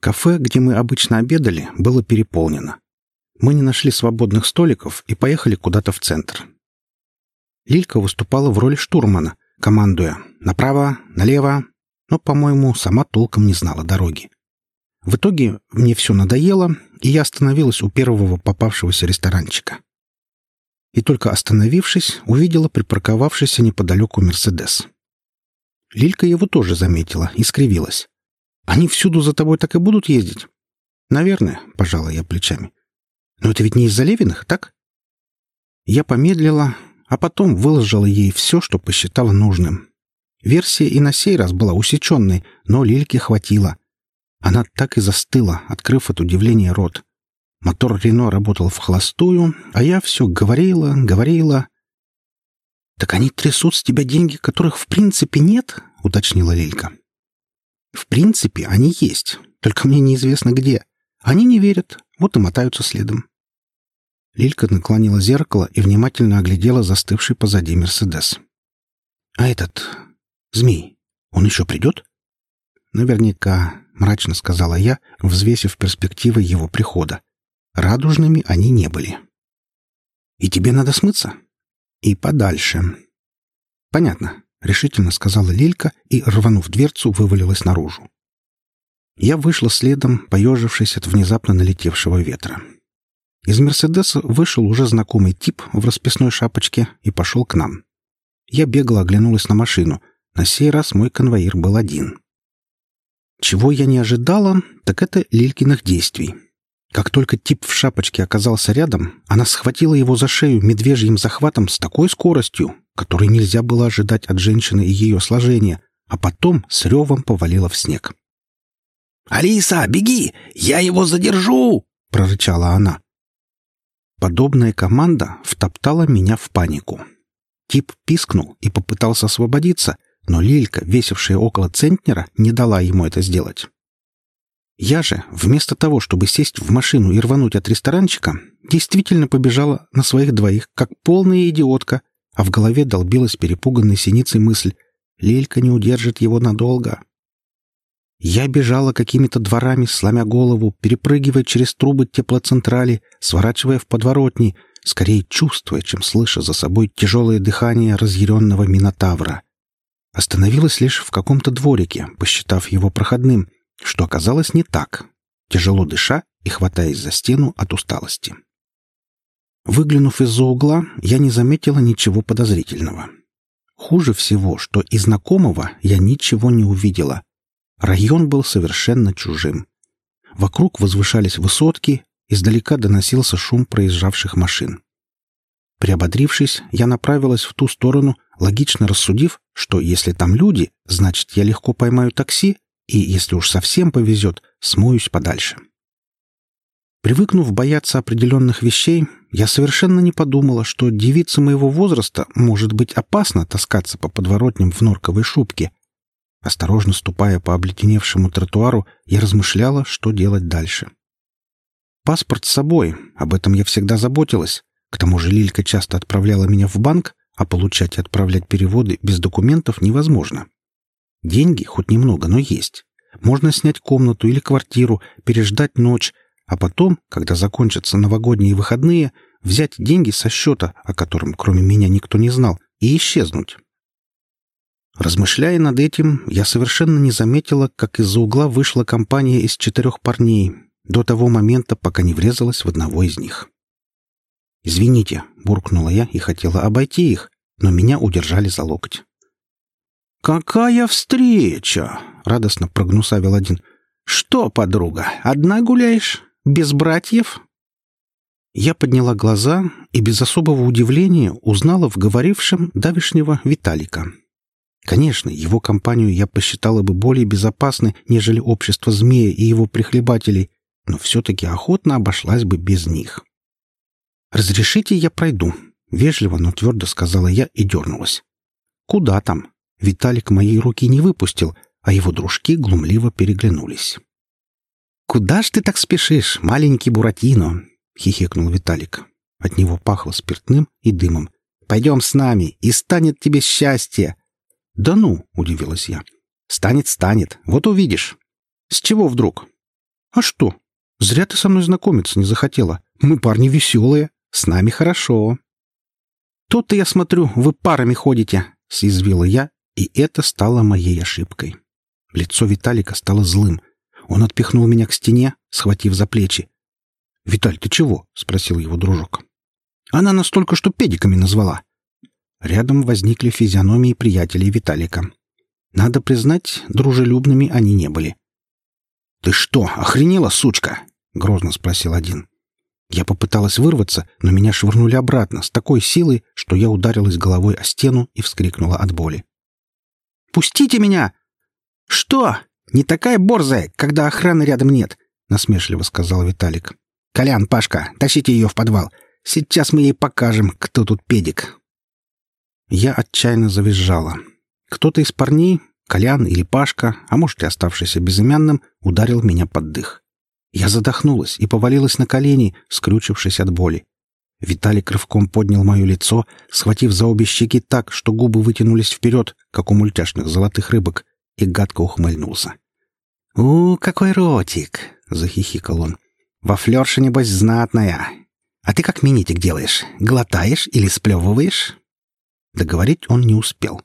Кафе, где мы обычно обедали, было переполнено. Мы не нашли свободных столиков и поехали куда-то в центр. Лилька выступала в роли штурмана, командуя «направо», «налево», но, по-моему, сама толком не знала дороги. В итоге мне все надоело, и я остановилась у первого попавшегося ресторанчика. И только остановившись, увидела припарковавшийся неподалеку «Мерседес». Лилька его тоже заметила и скривилась. «Они всюду за тобой так и будут ездить?» «Наверное», — пожала я плечами. «Но это ведь не из-за Левиных, так?» Я помедлила, а потом выложила ей все, что посчитала нужным. Версия и на сей раз была усеченной, но Лильке хватило. Она так и застыла, открыв от удивления рот. Мотор Рено работал в холостую, а я все говорила, говорила. «Так они трясут с тебя деньги, которых в принципе нет?» — уточнила Лилька. «В принципе, они есть, только мне неизвестно где. Они не верят, вот и мотаются следом». Лилька наклонила зеркало и внимательно оглядела застывший позади Мерседес. «А этот... змей, он еще придет?» «Наверняка», — мрачно сказала я, взвесив перспективы его прихода. Радужными они не были. «И тебе надо смыться?» «И подальше». «Понятно», — решительно сказала Лилька и, рванув дверцу, вывалилась наружу. Я вышла следом, поежившись от внезапно налетевшего ветра. Из «Мерседеса» вышел уже знакомый тип в расписной шапочке и пошел к нам. Я бегло оглянулась на машину. На сей раз мой конвоир был один. Чего я не ожидала, так это Лилькиных действий. Как только тип в шапочке оказался рядом, она схватила его за шею медвежьим захватом с такой скоростью, которой нельзя было ожидать от женщины и ее сложения, а потом с ревом повалила в снег. «Алиса, беги! Я его задержу!» — прорычала она. Подобная команда втоптала меня в панику. Тип пискнул и попытался освободиться, но Лилька, весившая около центнера, не дала ему это сделать. Я же, вместо того, чтобы сесть в машину и рвануть от ресторанчика, действительно побежала на своих двоих, как полная идиотка, а в голове долбилась перепуганной синицей мысль «Лилька не удержит его надолго». Я бежала какими-то дворами, сломя голову, перепрыгивая через трубы теплоцентрали, сворачивая в подворотни, скорее чувствуя, чем слыша за собой тяжелое дыхание разъяренного Минотавра. Остановилась лишь в каком-то дворике, посчитав его проходным, что оказалось не так, тяжело дыша и хватаясь за стену от усталости. Выглянув из-за угла, я не заметила ничего подозрительного. Хуже всего, что и знакомого я ничего не увидела — Район был совершенно чужим. Вокруг возвышались высотки, издалека доносился шум проезжавших машин. Приободрившись, я направилась в ту сторону, логично рассудив, что если там люди, значит, я легко поймаю такси, и, если уж совсем повезет, смоюсь подальше. Привыкнув бояться определенных вещей, я совершенно не подумала, что девице моего возраста может быть опасно таскаться по подворотням в норковой шубке, Осторожно ступая по обледеневшему тротуару, я размышляла, что делать дальше. Паспорт с собой, об этом я всегда заботилась. К тому же Лилька часто отправляла меня в банк, а получать и отправлять переводы без документов невозможно. Деньги хоть немного, но есть. Можно снять комнату или квартиру, переждать ночь, а потом, когда закончатся новогодние выходные, взять деньги со счета, о котором кроме меня никто не знал, и исчезнуть. Размышляя над этим, я совершенно не заметила, как из-за угла вышла компания из четырех парней, до того момента, пока не врезалась в одного из них. «Извините», — буркнула я и хотела обойти их, но меня удержали за локоть. «Какая встреча!» — радостно прогнусавил один. «Что, подруга, одна гуляешь? Без братьев?» Я подняла глаза и без особого удивления узнала в говорившем давишнего Виталика. Конечно, его компанию я посчитала бы более безопасной, нежели общество змея и его прихлебателей, но все-таки охотно обошлась бы без них. «Разрешите, я пройду», — вежливо, но твердо сказала я и дернулась. «Куда там?» Виталик моей руки не выпустил, а его дружки глумливо переглянулись. «Куда ж ты так спешишь, маленький Буратино?» — хихикнул Виталик. От него пахло спиртным и дымом. «Пойдем с нами, и станет тебе счастье!» «Да ну!» — удивилась я. «Станет, станет. Вот увидишь». «С чего вдруг?» «А что? Зря ты со мной знакомиться не захотела. Мы парни веселые, с нами хорошо». «Тут-то, я смотрю, вы парами ходите», — съязвила я, и это стало моей ошибкой. Лицо Виталика стало злым. Он отпихнул меня к стене, схватив за плечи. «Виталь, ты чего?» — спросил его дружок. «Она настолько, что педиками назвала». Рядом возникли физиономии приятелей Виталика. Надо признать, дружелюбными они не были. «Ты что, охренела, сучка?» — грозно спросил один. Я попыталась вырваться, но меня швырнули обратно с такой силой, что я ударилась головой о стену и вскрикнула от боли. «Пустите меня!» «Что? Не такая борзая, когда охраны рядом нет?» — насмешливо сказал Виталик. «Колян, Пашка, тащите ее в подвал. Сейчас мы ей покажем, кто тут педик». Я отчаянно завизжала. Кто-то из парней, Колян или Пашка, а может и оставшийся безымянным, ударил меня под дых. Я задохнулась и повалилась на колени, скрючившись от боли. Виталик рывком поднял мое лицо, схватив за обе щеки так, что губы вытянулись вперед, как у мультяшных золотых рыбок, и гадко ухмыльнулся. «У, какой ротик!» — захихикал он. «Во флёрше, небось, знатная. А ты как минитик делаешь? Глотаешь или сплевываешь?» Договорить он не успел.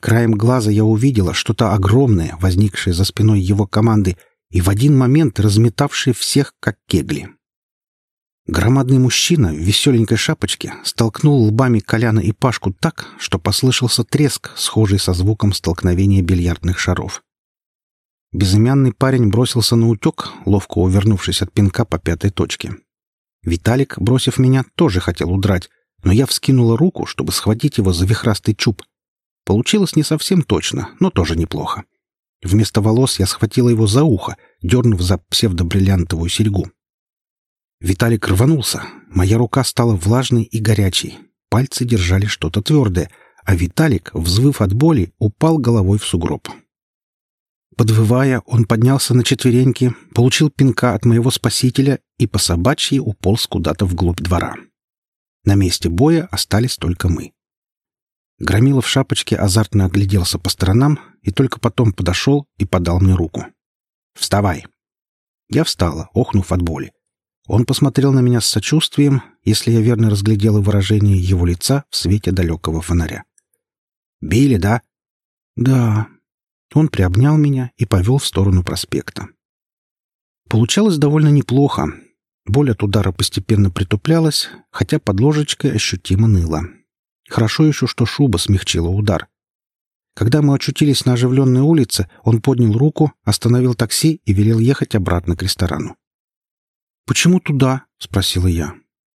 Краем глаза я увидела что-то огромное, возникшее за спиной его команды, и в один момент разметавшее всех, как кегли. Громадный мужчина в веселенькой шапочке столкнул лбами Коляна и Пашку так, что послышался треск, схожий со звуком столкновения бильярдных шаров. Безымянный парень бросился на утек, ловко увернувшись от пинка по пятой точке. Виталик, бросив меня, тоже хотел удрать, но я вскинула руку, чтобы схватить его за вихрастый чуб. Получилось не совсем точно, но тоже неплохо. Вместо волос я схватила его за ухо, дернув за псевдобриллиантовую серьгу. Виталик рванулся. Моя рука стала влажной и горячей. Пальцы держали что-то твердое, а Виталик, взвыв от боли, упал головой в сугроб. Подвывая, он поднялся на четвереньки, получил пинка от моего спасителя и по собачьи уполз куда-то вглубь двора. На месте боя остались только мы. Громила в шапочке азартно огляделся по сторонам и только потом подошел и подал мне руку. «Вставай!» Я встала, охнув от боли. Он посмотрел на меня с сочувствием, если я верно разглядела выражение его лица в свете далекого фонаря. «Били, да?» «Да». Он приобнял меня и повел в сторону проспекта. Получалось довольно неплохо. Боль от удара постепенно притуплялась, хотя под ложечкой ощутимо ныла. Хорошо еще, что шуба смягчила удар. Когда мы очутились на оживленной улице, он поднял руку, остановил такси и велел ехать обратно к ресторану. «Почему туда?» — спросила я.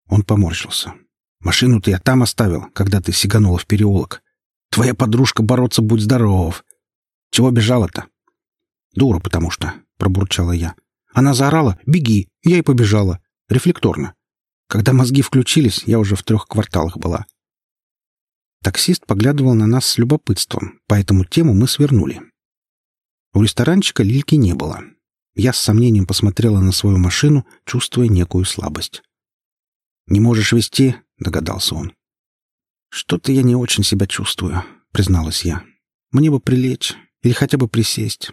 Он поморщился. «Машину-то я там оставил, когда ты сиганула в переулок. Твоя подружка бороться будь здоров. Чего бежала-то?» «Дура, потому что», — пробурчала я. Она заорала «Беги!» Я и побежала. Рефлекторно. Когда мозги включились, я уже в трех кварталах была. Таксист поглядывал на нас с любопытством, поэтому тему мы свернули. У ресторанчика Лильки не было. Я с сомнением посмотрела на свою машину, чувствуя некую слабость. «Не можешь вести?» — догадался он. «Что-то я не очень себя чувствую», — призналась я. «Мне бы прилечь или хотя бы присесть.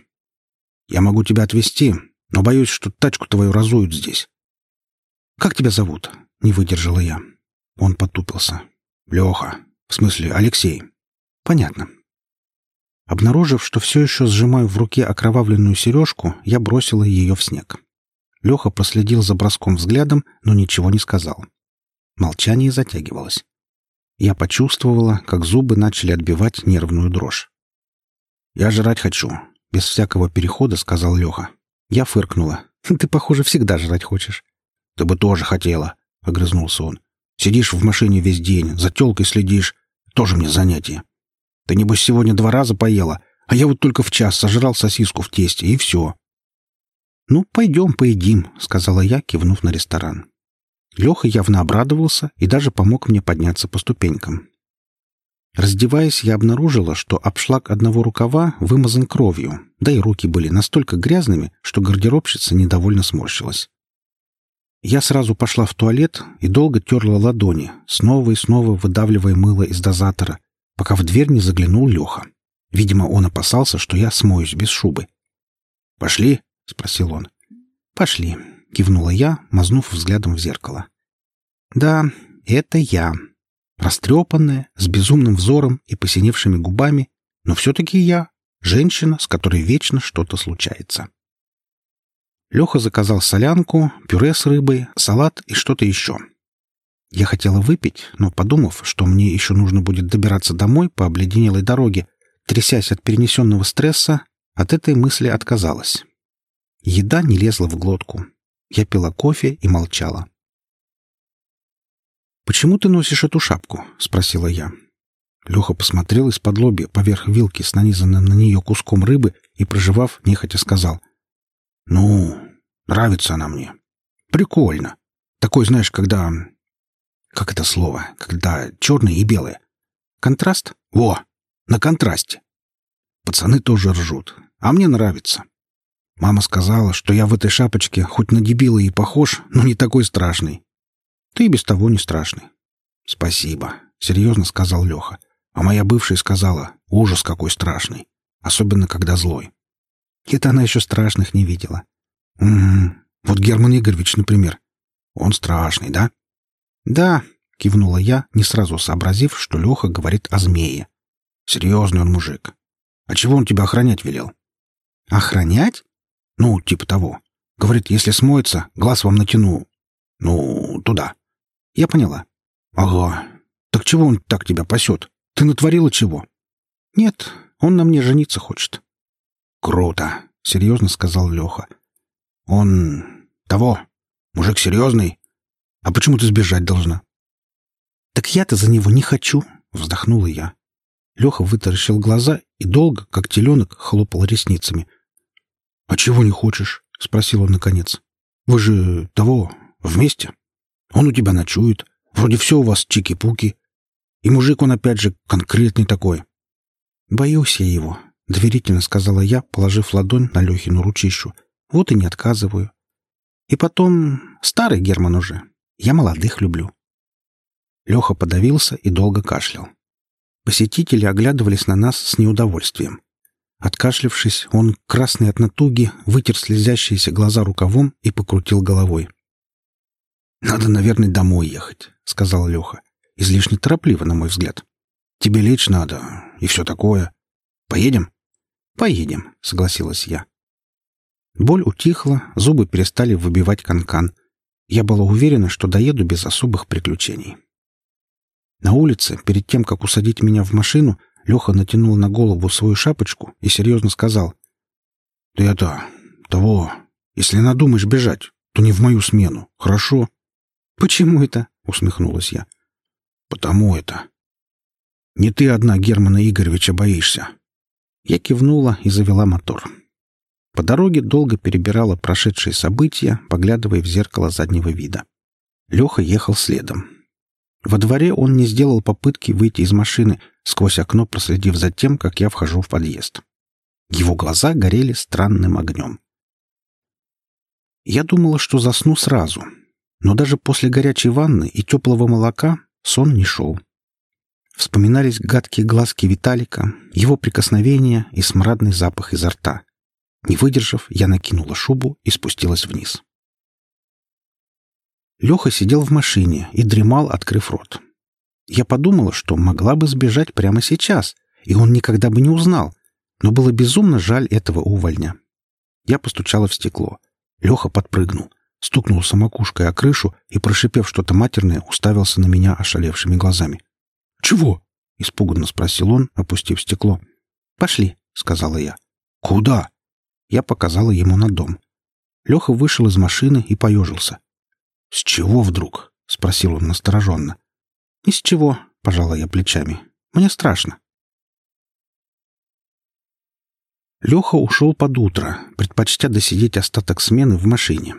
Я могу тебя отвезти, но боюсь, что тачку твою разуют здесь». «Как тебя зовут?» — не выдержала я. Он потупился. «Леха. В смысле, Алексей. Понятно. Обнаружив, что все еще сжимаю в руке окровавленную сережку, я бросила ее в снег. Леха проследил за броском взглядом, но ничего не сказал. Молчание затягивалось. Я почувствовала, как зубы начали отбивать нервную дрожь. «Я жрать хочу», — без всякого перехода сказал Леха. Я фыркнула. «Ты, похоже, всегда жрать хочешь». «Ты бы тоже хотела», — огрызнулся он. «Сидишь в машине весь день, за телкой следишь, тоже мне занятие. Ты, небось, сегодня два раза поела, а я вот только в час сожрал сосиску в тесте, и все. «Ну, пойдем поедим», — сказала я, кивнув на ресторан. Леха явно обрадовался и даже помог мне подняться по ступенькам. Раздеваясь, я обнаружила, что обшлаг одного рукава вымазан кровью, да и руки были настолько грязными, что гардеробщица недовольно сморщилась. Я сразу пошла в туалет и долго терла ладони, снова и снова выдавливая мыло из дозатора, пока в дверь не заглянул Леха. Видимо, он опасался, что я смоюсь без шубы. «Пошли?» — спросил он. «Пошли», — кивнула я, мазнув взглядом в зеркало. «Да, это я. Растрепанная, с безумным взором и посиневшими губами, но все-таки я, женщина, с которой вечно что-то случается». Леха заказал солянку, пюре с рыбой, салат и что-то еще. Я хотела выпить, но, подумав, что мне еще нужно будет добираться домой по обледенелой дороге, трясясь от перенесенного стресса, от этой мысли отказалась. Еда не лезла в глотку. Я пила кофе и молчала. «Почему ты носишь эту шапку?» — спросила я. Леха посмотрел из-под лобья поверх вилки с нанизанным на нее куском рыбы и, проживав, нехотя сказал. «Ну, нравится она мне. Прикольно. Такой, знаешь, когда... Как это слово? Когда черное и белое. Контраст? Во! На контрасте. Пацаны тоже ржут. А мне нравится. Мама сказала, что я в этой шапочке хоть на дебила и похож, но не такой страшный. Ты и без того не страшный. Спасибо, серьезно сказал Леха. А моя бывшая сказала, ужас какой страшный. Особенно, когда злой. Это она еще страшных не видела. Угу. Вот Герман Игоревич, например. Он страшный, да? Да, кивнула я, не сразу сообразив, что Леха говорит о змее. Серьезный он мужик. А чего он тебя охранять велел? Охранять? Ну, типа того. Говорит, если смоется, глаз вам натяну. Ну, туда. Я поняла. Ага. Так чего он так тебя пасет? Ты натворила чего? Нет, он на мне жениться хочет. Круто, серьезно сказал Леха. Он того. Мужик серьезный. А почему ты сбежать должна? Так я-то за него не хочу, вздохнула я. Леха вытаращил глаза и долго, как теленок, хлопал ресницами. «А чего не хочешь?» — спросил он наконец. «Вы же того, вместе. Он у тебя ночует. Вроде все у вас чики-пуки. И мужик он опять же конкретный такой». «Боюсь я его», — доверительно сказала я, положив ладонь на Лехину ручищу. «Вот и не отказываю. И потом, старый Герман уже. Я молодых люблю». Леха подавился и долго кашлял. Посетители оглядывались на нас с неудовольствием. Откашлившись, он, красный от натуги, вытер слезящиеся глаза рукавом и покрутил головой. «Надо, наверное, домой ехать», — сказал Леха. Излишне торопливо, на мой взгляд. «Тебе лечь надо, и все такое. Поедем?» «Поедем», — согласилась я. Боль утихла, зубы перестали выбивать канкан. -кан. Я была уверена, что доеду без особых приключений. На улице, перед тем, как усадить меня в машину, Леха натянул на голову свою шапочку и серьезно сказал. «Ты это... того... Если надумаешь бежать, то не в мою смену, хорошо?» «Почему это?» — усмехнулась я. «Потому это. Не ты одна Германа Игоревича боишься». Я кивнула и завела мотор. По дороге долго перебирала прошедшие события, поглядывая в зеркало заднего вида. Леха ехал следом. Во дворе он не сделал попытки выйти из машины, сквозь окно проследив за тем, как я вхожу в подъезд. Его глаза горели странным огнем. Я думала, что засну сразу, но даже после горячей ванны и теплого молока сон не шел. Вспоминались гадкие глазки Виталика, его прикосновения и смрадный запах изо рта. Не выдержав, я накинула шубу и спустилась вниз. Леха сидел в машине и дремал, открыв рот. Я подумала, что могла бы сбежать прямо сейчас, и он никогда бы не узнал, но было безумно жаль этого увольня. Я постучала в стекло. Леха подпрыгнул, стукнулся макушкой о крышу и, прошипев что-то матерное, уставился на меня ошалевшими глазами. «Чего?» — испуганно спросил он, опустив стекло. «Пошли», — сказала я. «Куда?» Я показала ему на дом. Леха вышел из машины и поежился. «С чего вдруг?» — спросил он настороженно. «Ни с чего», — пожала я плечами. «Мне страшно». Леха ушел под утро, предпочтя досидеть остаток смены в машине.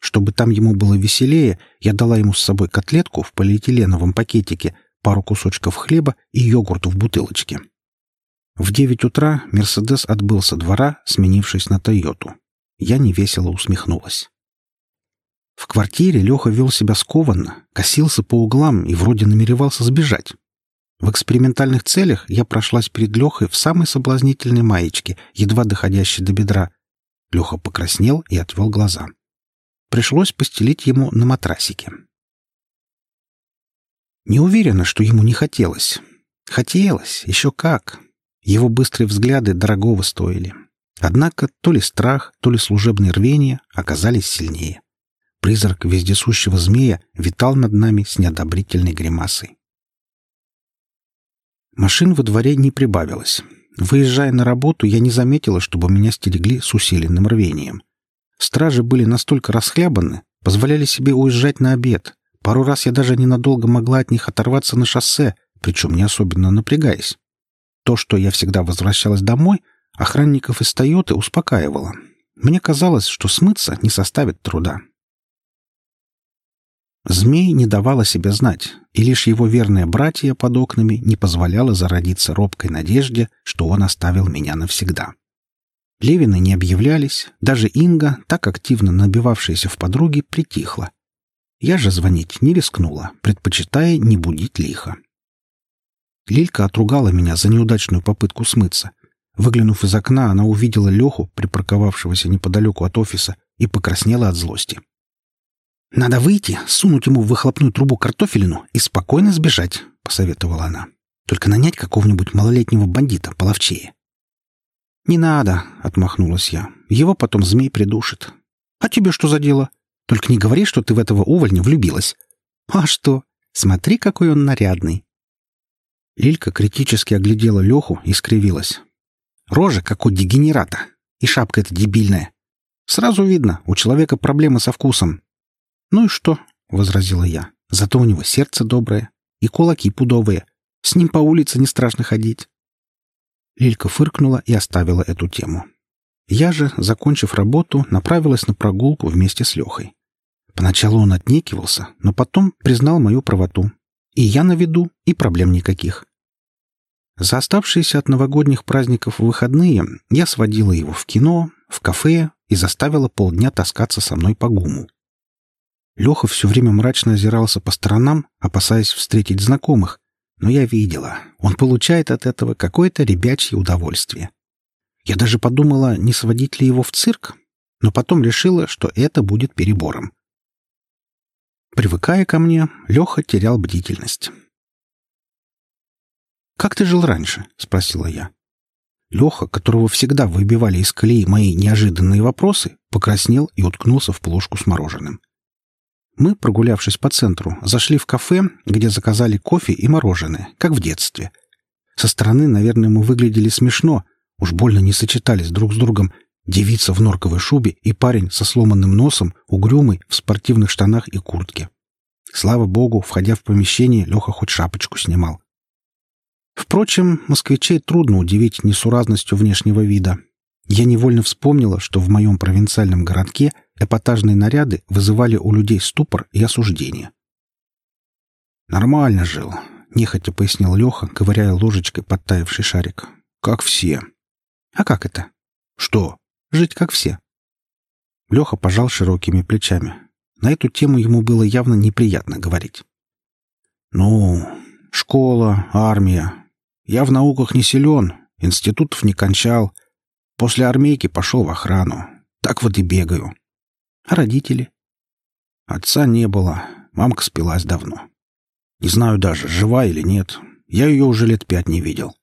Чтобы там ему было веселее, я дала ему с собой котлетку в полиэтиленовом пакетике, пару кусочков хлеба и йогурт в бутылочке. В девять утра «Мерседес» отбыл со двора, сменившись на «Тойоту». Я невесело усмехнулась. В квартире Леха вел себя скованно, косился по углам и вроде намеревался сбежать. В экспериментальных целях я прошлась перед Лехой в самой соблазнительной маечке, едва доходящей до бедра. Леха покраснел и отвел глаза. Пришлось постелить ему на матрасике. Не уверена, что ему не хотелось. Хотелось, еще как. Его быстрые взгляды дорогого стоили. Однако то ли страх, то ли служебное рвение оказались сильнее. Призрак вездесущего змея витал над нами с неодобрительной гримасой. Машин во дворе не прибавилось. Выезжая на работу, я не заметила, чтобы меня стерегли с усиленным рвением. Стражи были настолько расхлябаны, позволяли себе уезжать на обед. Пару раз я даже ненадолго могла от них оторваться на шоссе, причем не особенно напрягаясь. То, что я всегда возвращалась домой, охранников из «Тойоты» успокаивало. Мне казалось, что смыться не составит труда. Змей не давал о себе знать, и лишь его верное братья под окнами не позволяло зародиться робкой надежде, что он оставил меня навсегда. Левины не объявлялись, даже Инга, так активно набивавшаяся в подруги, притихла. Я же звонить не рискнула, предпочитая не будить лихо. Лилька отругала меня за неудачную попытку смыться. Выглянув из окна, она увидела Леху, припарковавшегося неподалеку от офиса, и покраснела от злости. «Надо выйти, сунуть ему в выхлопную трубу картофелину и спокойно сбежать», — посоветовала она. «Только нанять какого-нибудь малолетнего бандита половчее». «Не надо», — отмахнулась я. «Его потом змей придушит». «А тебе что за дело? Только не говори, что ты в этого увольня влюбилась». «А что? Смотри, какой он нарядный». Лилька критически оглядела Леху и скривилась. «Рожа, как у дегенерата. И шапка эта дебильная. Сразу видно, у человека проблемы со вкусом. «Ну и что?» — возразила я. «Зато у него сердце доброе и кулаки пудовые. С ним по улице не страшно ходить». Лилька фыркнула и оставила эту тему. Я же, закончив работу, направилась на прогулку вместе с Лехой. Поначалу он отнекивался, но потом признал мою правоту. И я на виду, и проблем никаких. За оставшиеся от новогодних праздников выходные я сводила его в кино, в кафе и заставила полдня таскаться со мной по гуму. Леха все время мрачно озирался по сторонам, опасаясь встретить знакомых, но я видела, он получает от этого какое-то ребячье удовольствие. Я даже подумала, не сводить ли его в цирк, но потом решила, что это будет перебором. Привыкая ко мне, Леха терял бдительность. «Как ты жил раньше?» — спросила я. Леха, которого всегда выбивали из колеи мои неожиданные вопросы, покраснел и уткнулся в плошку с мороженым. Мы, прогулявшись по центру, зашли в кафе, где заказали кофе и мороженое, как в детстве. Со стороны, наверное, мы выглядели смешно, уж больно не сочетались друг с другом девица в норковой шубе и парень со сломанным носом, угрюмый, в спортивных штанах и куртке. Слава богу, входя в помещение, Леха хоть шапочку снимал. Впрочем, москвичей трудно удивить несуразностью внешнего вида. Я невольно вспомнила, что в моем провинциальном городке эпатажные наряды вызывали у людей ступор и осуждение. «Нормально жил», — нехотя пояснил Леха, ковыряя ложечкой подтаявший шарик. «Как все». «А как это?» «Что?» «Жить как все». Леха пожал широкими плечами. На эту тему ему было явно неприятно говорить. «Ну, школа, армия. Я в науках не силен, институтов не кончал». После армейки пошел в охрану. Так вот и бегаю. А родители? Отца не было. Мамка спилась давно. Не знаю даже, жива или нет. Я ее уже лет пять не видел.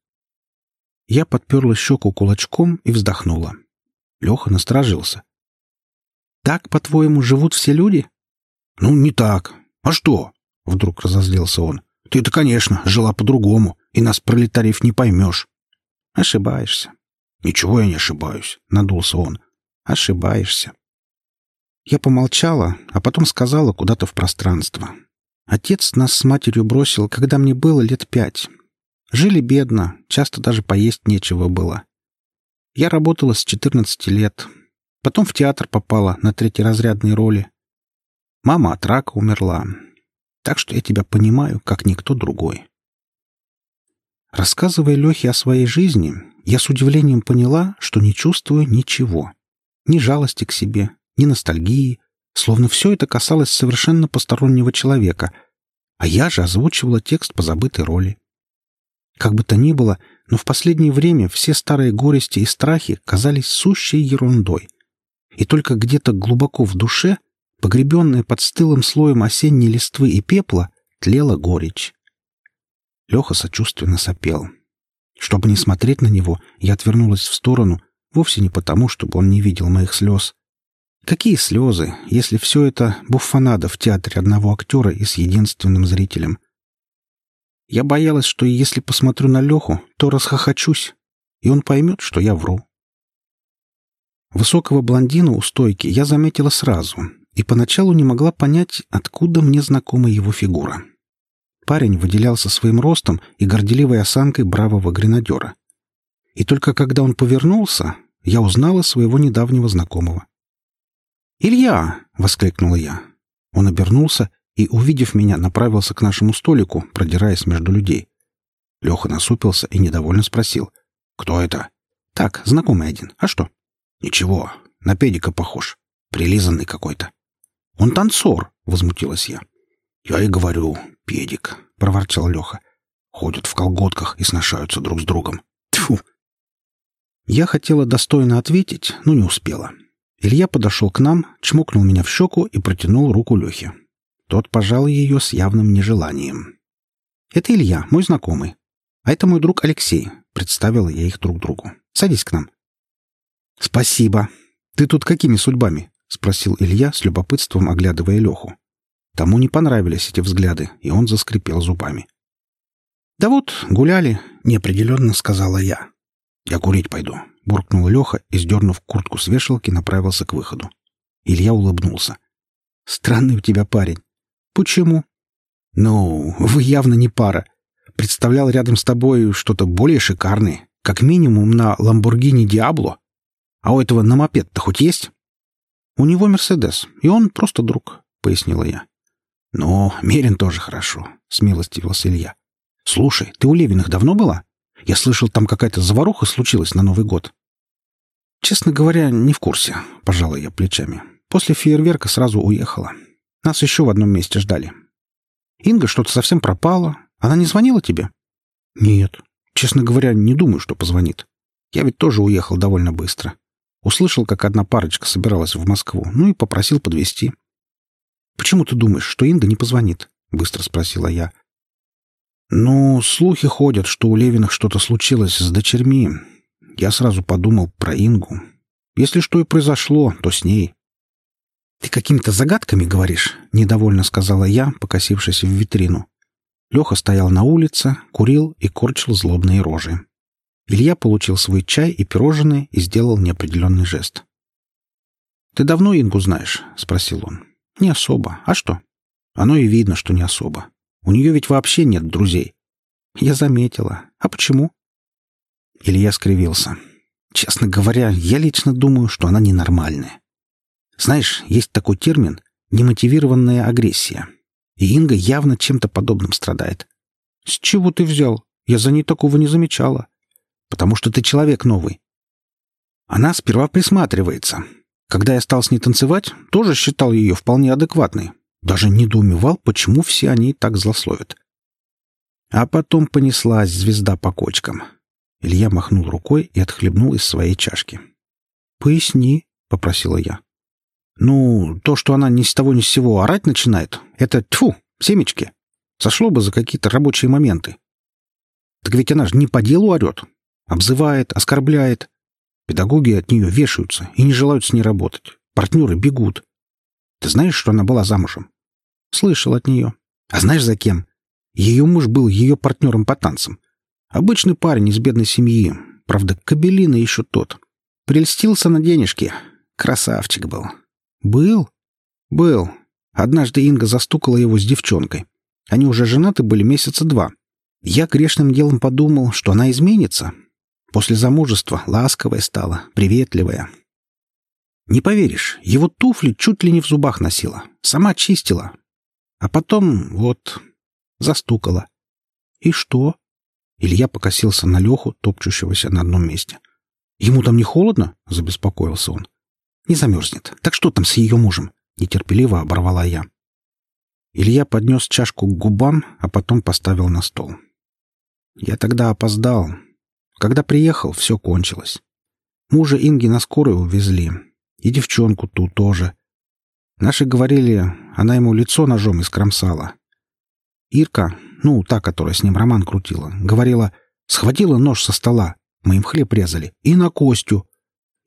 Я подперла щеку кулачком и вздохнула. Леха насторожился. «Так, по-твоему, живут все люди?» «Ну, не так. А что?» — вдруг разозлился он. «Ты-то, конечно, жила по-другому, и нас, пролетариев, не поймешь». «Ошибаешься. «Ничего я не ошибаюсь», — надулся он. «Ошибаешься». Я помолчала, а потом сказала куда-то в пространство. Отец нас с матерью бросил, когда мне было лет пять. Жили бедно, часто даже поесть нечего было. Я работала с 14 лет. Потом в театр попала на третьеразрядные роли. Мама от рака умерла. Так что я тебя понимаю, как никто другой. Рассказывая Лехе о своей жизни, я с удивлением поняла, что не чувствую ничего. Ни жалости к себе, ни ностальгии, словно все это касалось совершенно постороннего человека, а я же озвучивала текст по забытой роли. Как бы то ни было, но в последнее время все старые горести и страхи казались сущей ерундой. И только где-то глубоко в душе Погребенная под стылым слоем осенней листвы и пепла, тлела горечь. Леха сочувственно сопел. Чтобы не смотреть на него, я отвернулась в сторону, вовсе не потому, чтобы он не видел моих слез. Какие слезы, если все это буфанада в театре одного актера и с единственным зрителем? Я боялась, что если посмотрю на Леху, то расхохочусь, и он поймет, что я вру. Высокого блондина у стойки я заметила сразу, и поначалу не могла понять, откуда мне знакома его фигура. Парень выделялся своим ростом и горделивой осанкой бравого гренадера. И только когда он повернулся, я узнала своего недавнего знакомого. «Илья!» — воскликнула я. Он обернулся и, увидев меня, направился к нашему столику, продираясь между людей. Леха насупился и недовольно спросил. «Кто это?» «Так, знакомый один. А что?» «Ничего, на педика похож. Прилизанный какой-то». «Он танцор!» — возмутилась я. «Я и говорю, педик», — проворчал Леха. «Ходят в колготках и сношаются друг с другом. Тьфу!» Я хотела достойно ответить, но не успела. Илья подошел к нам, чмокнул меня в щеку и протянул руку Лехе. Тот пожал ее с явным нежеланием. «Это Илья, мой знакомый. А это мой друг Алексей», — представила я их друг другу. «Садись к нам». «Спасибо. Ты тут какими судьбами?» — спросил Илья с любопытством, оглядывая Леху. Тому не понравились эти взгляды, и он заскрипел зубами. «Да вот, гуляли», — неопределенно сказала я. «Я курить пойду», — буркнул Леха и, сдернув куртку с вешалки, направился к выходу. Илья улыбнулся. «Странный у тебя парень». «Почему?» «Ну, вы явно не пара. Представлял рядом с тобой что-то более шикарное, как минимум на Ламборгини Диабло. А у этого на мопед-то хоть есть?» «У него Мерседес, и он просто друг», — пояснила я. «Ну, Мерин тоже хорошо», — смилостивился Илья. «Слушай, ты у Левиных давно была? Я слышал, там какая-то заваруха случилась на Новый год». «Честно говоря, не в курсе», — пожала я плечами. «После фейерверка сразу уехала. Нас еще в одном месте ждали. Инга что-то совсем пропала. Она не звонила тебе?» «Нет. Честно говоря, не думаю, что позвонит. Я ведь тоже уехал довольно быстро. Услышал, как одна парочка собиралась в Москву, ну и попросил подвезти. «Почему ты думаешь, что Инга не позвонит?» — быстро спросила я. «Ну, слухи ходят, что у Левиных что-то случилось с дочерьми. Я сразу подумал про Ингу. Если что и произошло, то с ней». «Ты какими-то загадками говоришь?» — недовольно сказала я, покосившись в витрину. Леха стоял на улице, курил и корчил злобные рожи. Илья получил свой чай и пирожные и сделал неопределенный жест. «Ты давно Ингу знаешь?» — спросил он. Не особо. А что? Оно и видно, что не особо. У нее ведь вообще нет друзей. Я заметила. А почему? Илья скривился. Честно говоря, я лично думаю, что она ненормальная. Знаешь, есть такой термин «немотивированная агрессия». И Инга явно чем-то подобным страдает. С чего ты взял? Я за ней такого не замечала. Потому что ты человек новый. Она сперва присматривается, когда я стал с ней танцевать, тоже считал ее вполне адекватной. Даже недоумевал, почему все они так злословят. А потом понеслась звезда по кочкам. Илья махнул рукой и отхлебнул из своей чашки. «Поясни», — попросила я. «Ну, то, что она ни с того ни с сего орать начинает, это тьфу, семечки. Сошло бы за какие-то рабочие моменты. Так ведь она же не по делу орет. Обзывает, оскорбляет, Педагоги от нее вешаются и не желают с ней работать. Партнеры бегут. Ты знаешь, что она была замужем? Слышал от нее. А знаешь, за кем? Ее муж был ее партнером по танцам. Обычный парень из бедной семьи. Правда, кабелина еще тот. Прельстился на денежки. Красавчик был. Был? Был. Однажды Инга застукала его с девчонкой. Они уже женаты были месяца два. Я грешным делом подумал, что она изменится, После замужества ласковая стала, приветливая. Не поверишь, его туфли чуть ли не в зубах носила. Сама чистила. А потом, вот, застукала. И что? Илья покосился на Леху, топчущегося на одном месте. Ему там не холодно? Забеспокоился он. Не замерзнет. Так что там с ее мужем? Нетерпеливо оборвала я. Илья поднес чашку к губам, а потом поставил на стол. Я тогда опоздал. Когда приехал, все кончилось. Мужа Инги на скорую увезли. И девчонку ту тоже. Наши говорили, она ему лицо ножом искромсала. Ирка, ну, та, которая с ним роман крутила, говорила, схватила нож со стола, мы им хлеб резали, и на Костю.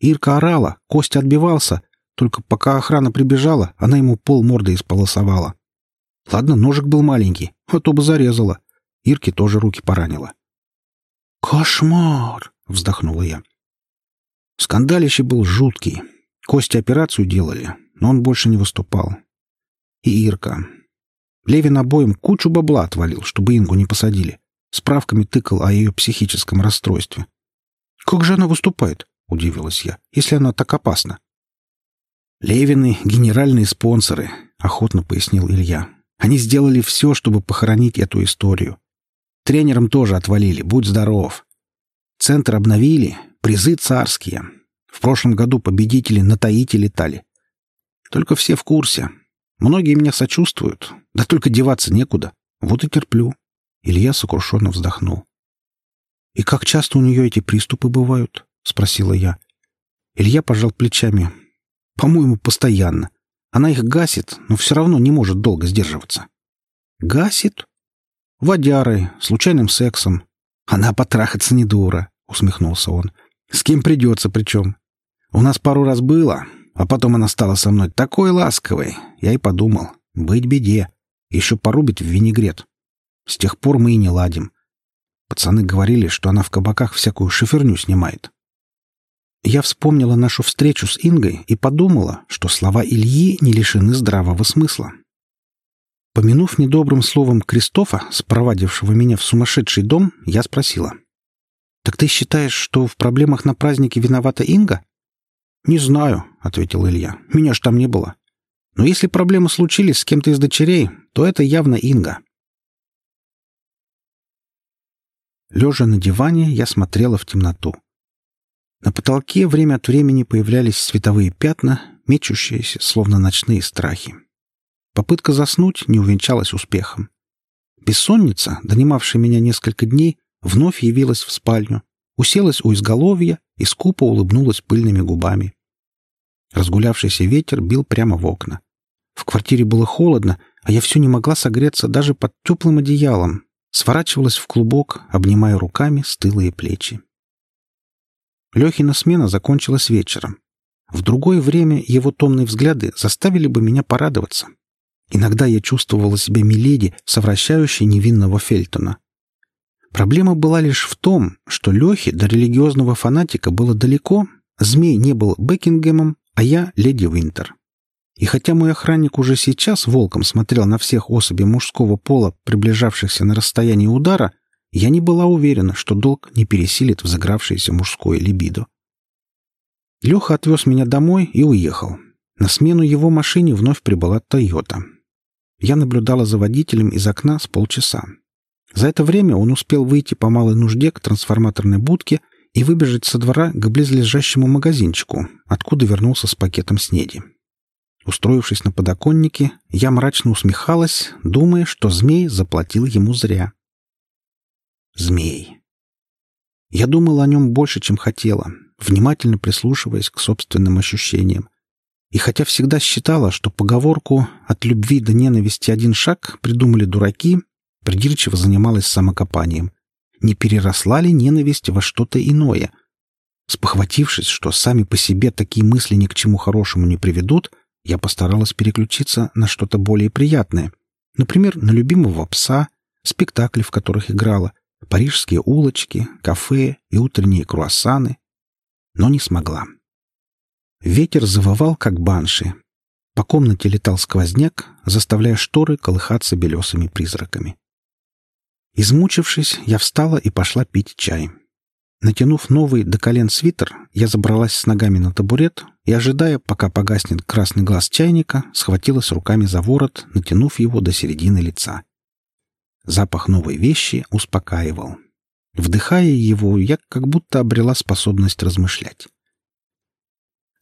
Ирка орала, Костя отбивался, только пока охрана прибежала, она ему пол морды исполосовала. Ладно, ножик был маленький, а то бы зарезала. Ирке тоже руки поранила. «Кошмар!» — вздохнула я. Скандалище был жуткий. Кости операцию делали, но он больше не выступал. И Ирка. Левин обоим кучу бабла отвалил, чтобы Ингу не посадили. Справками тыкал о ее психическом расстройстве. «Как же она выступает?» — удивилась я. «Если она так опасна?» «Левины — генеральные спонсоры», — охотно пояснил Илья. «Они сделали все, чтобы похоронить эту историю. Тренерам тоже отвалили, будь здоров. Центр обновили, призы царские. В прошлом году победители на Таити летали. Только все в курсе. Многие меня сочувствуют. Да только деваться некуда. Вот и терплю. Илья сокрушенно вздохнул. «И как часто у нее эти приступы бывают?» — спросила я. Илья пожал плечами. «По-моему, постоянно. Она их гасит, но все равно не может долго сдерживаться». «Гасит?» «Водярой, случайным сексом. Она потрахаться не дура», — усмехнулся он. «С кем придется причем. У нас пару раз было, а потом она стала со мной такой ласковой. Я и подумал, быть беде. Еще порубит в винегрет. С тех пор мы и не ладим. Пацаны говорили, что она в кабаках всякую шиферню снимает. Я вспомнила нашу встречу с Ингой и подумала, что слова Ильи не лишены здравого смысла. Помянув недобрым словом Кристофа, спровадившего меня в сумасшедший дом, я спросила. «Так ты считаешь, что в проблемах на празднике виновата Инга?» «Не знаю», — ответил Илья. «Меня ж там не было. Но если проблемы случились с кем-то из дочерей, то это явно Инга». Лежа на диване, я смотрела в темноту. На потолке время от времени появлялись световые пятна, мечущиеся, словно ночные страхи. Попытка заснуть не увенчалась успехом. Бессонница, донимавшая меня несколько дней, вновь явилась в спальню, уселась у изголовья и скупо улыбнулась пыльными губами. Разгулявшийся ветер бил прямо в окна. В квартире было холодно, а я все не могла согреться даже под теплым одеялом, сворачивалась в клубок, обнимая руками стылые плечи. Лехина смена закончилась вечером. В другое время его томные взгляды заставили бы меня порадоваться. Иногда я чувствовала себя миледи, совращающей невинного Фельтона. Проблема была лишь в том, что Лехе до религиозного фанатика было далеко, змей не был Бекингемом, а я — леди Винтер. И хотя мой охранник уже сейчас волком смотрел на всех особей мужского пола, приближавшихся на расстояние удара, я не была уверена, что долг не пересилит взыгравшееся мужское либидо. Леха отвез меня домой и уехал. На смену его машине вновь прибыла «Тойота». Я наблюдала за водителем из окна с полчаса. За это время он успел выйти по малой нужде к трансформаторной будке и выбежать со двора к близлежащему магазинчику, откуда вернулся с пакетом снеди. Устроившись на подоконнике, я мрачно усмехалась, думая, что змей заплатил ему зря. Змей. Я думала о нем больше, чем хотела, внимательно прислушиваясь к собственным ощущениям. И хотя всегда считала, что поговорку «от любви до ненависти один шаг» придумали дураки, придирчиво занималась самокопанием. Не переросла ли ненависть во что-то иное? Спохватившись, что сами по себе такие мысли ни к чему хорошему не приведут, я постаралась переключиться на что-то более приятное. Например, на любимого пса, спектакли, в которых играла, парижские улочки, кафе и утренние круассаны. Но не смогла. Ветер завывал, как банши. По комнате летал сквозняк, заставляя шторы колыхаться белесыми призраками. Измучившись, я встала и пошла пить чай. Натянув новый до колен свитер, я забралась с ногами на табурет и, ожидая, пока погаснет красный глаз чайника, схватилась руками за ворот, натянув его до середины лица. Запах новой вещи успокаивал. Вдыхая его, я как будто обрела способность размышлять.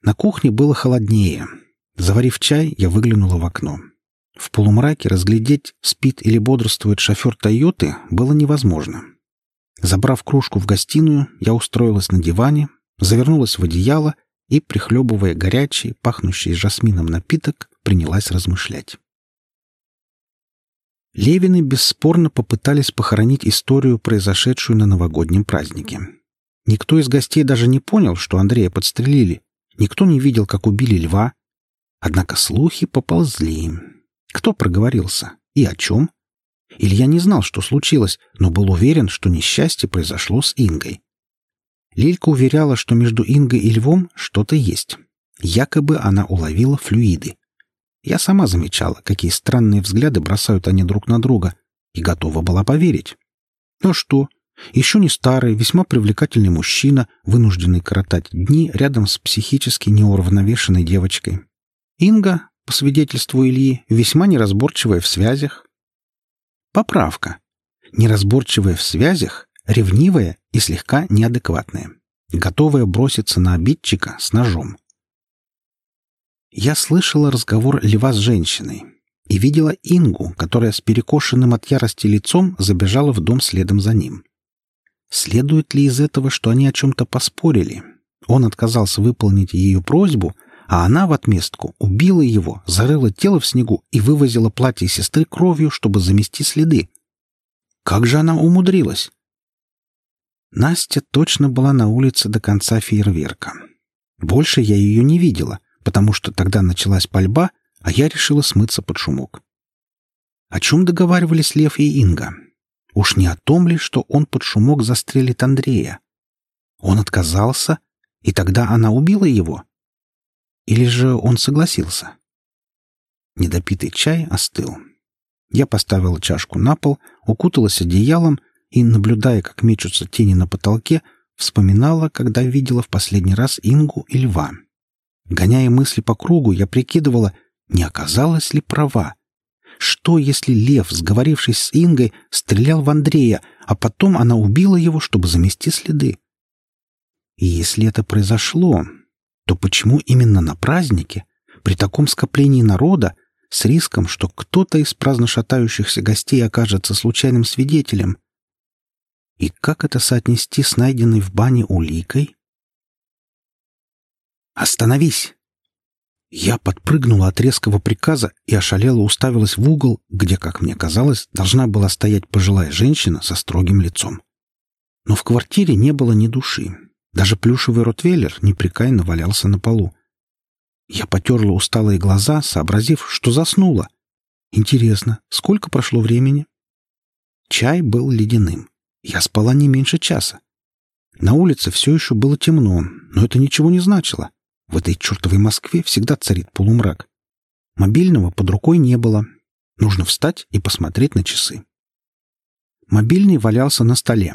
На кухне было холоднее. Заварив чай, я выглянула в окно. В полумраке разглядеть, спит или бодрствует шофер «Тойоты» было невозможно. Забрав кружку в гостиную, я устроилась на диване, завернулась в одеяло и, прихлебывая горячий, пахнущий жасмином напиток, принялась размышлять. Левины бесспорно попытались похоронить историю, произошедшую на новогоднем празднике. Никто из гостей даже не понял, что Андрея подстрелили. Никто не видел, как убили льва. Однако слухи поползли. Кто проговорился? И о чем? Илья не знал, что случилось, но был уверен, что несчастье произошло с Ингой. Лилька уверяла, что между Ингой и Львом что-то есть. Якобы она уловила флюиды. Я сама замечала, какие странные взгляды бросают они друг на друга, и готова была поверить. Ну что, еще не старый, весьма привлекательный мужчина, вынужденный коротать дни рядом с психически неуравновешенной девочкой. Инга, по свидетельству Ильи, весьма неразборчивая в связях. Поправка. Неразборчивая в связях, ревнивая и слегка неадекватная, готовая броситься на обидчика с ножом. Я слышала разговор Льва с женщиной и видела Ингу, которая с перекошенным от ярости лицом забежала в дом следом за ним. Следует ли из этого, что они о чем-то поспорили? Он отказался выполнить ее просьбу, а она в отместку убила его, зарыла тело в снегу и вывозила платье сестры кровью, чтобы замести следы. Как же она умудрилась? Настя точно была на улице до конца фейерверка. Больше я ее не видела, потому что тогда началась пальба, а я решила смыться под шумок. О чем договаривались Лев и Инга? Уж не о том ли, что он под шумок застрелит Андрея? Он отказался, и тогда она убила его? Или же он согласился? Недопитый чай остыл. Я поставила чашку на пол, укуталась одеялом и, наблюдая, как мечутся тени на потолке, вспоминала, когда видела в последний раз Ингу и Льва. Гоняя мысли по кругу, я прикидывала, не оказалась ли права. Что, если Лев, сговорившись с Ингой, стрелял в Андрея, а потом она убила его, чтобы замести следы? И если это произошло, то почему именно на празднике, при таком скоплении народа, с риском, что кто-то из праздно шатающихся гостей окажется случайным свидетелем? И как это соотнести с найденной в бане уликой? «Остановись!» Я подпрыгнула от резкого приказа и ошалела уставилась в угол, где, как мне казалось, должна была стоять пожилая женщина со строгим лицом. Но в квартире не было ни души. Даже плюшевый ротвейлер непрекаянно валялся на полу. Я потерла усталые глаза, сообразив, что заснула. Интересно, сколько прошло времени? Чай был ледяным. Я спала не меньше часа. На улице все еще было темно, но это ничего не значило. В этой чертовой Москве всегда царит полумрак. Мобильного под рукой не было. Нужно встать и посмотреть на часы. Мобильный валялся на столе.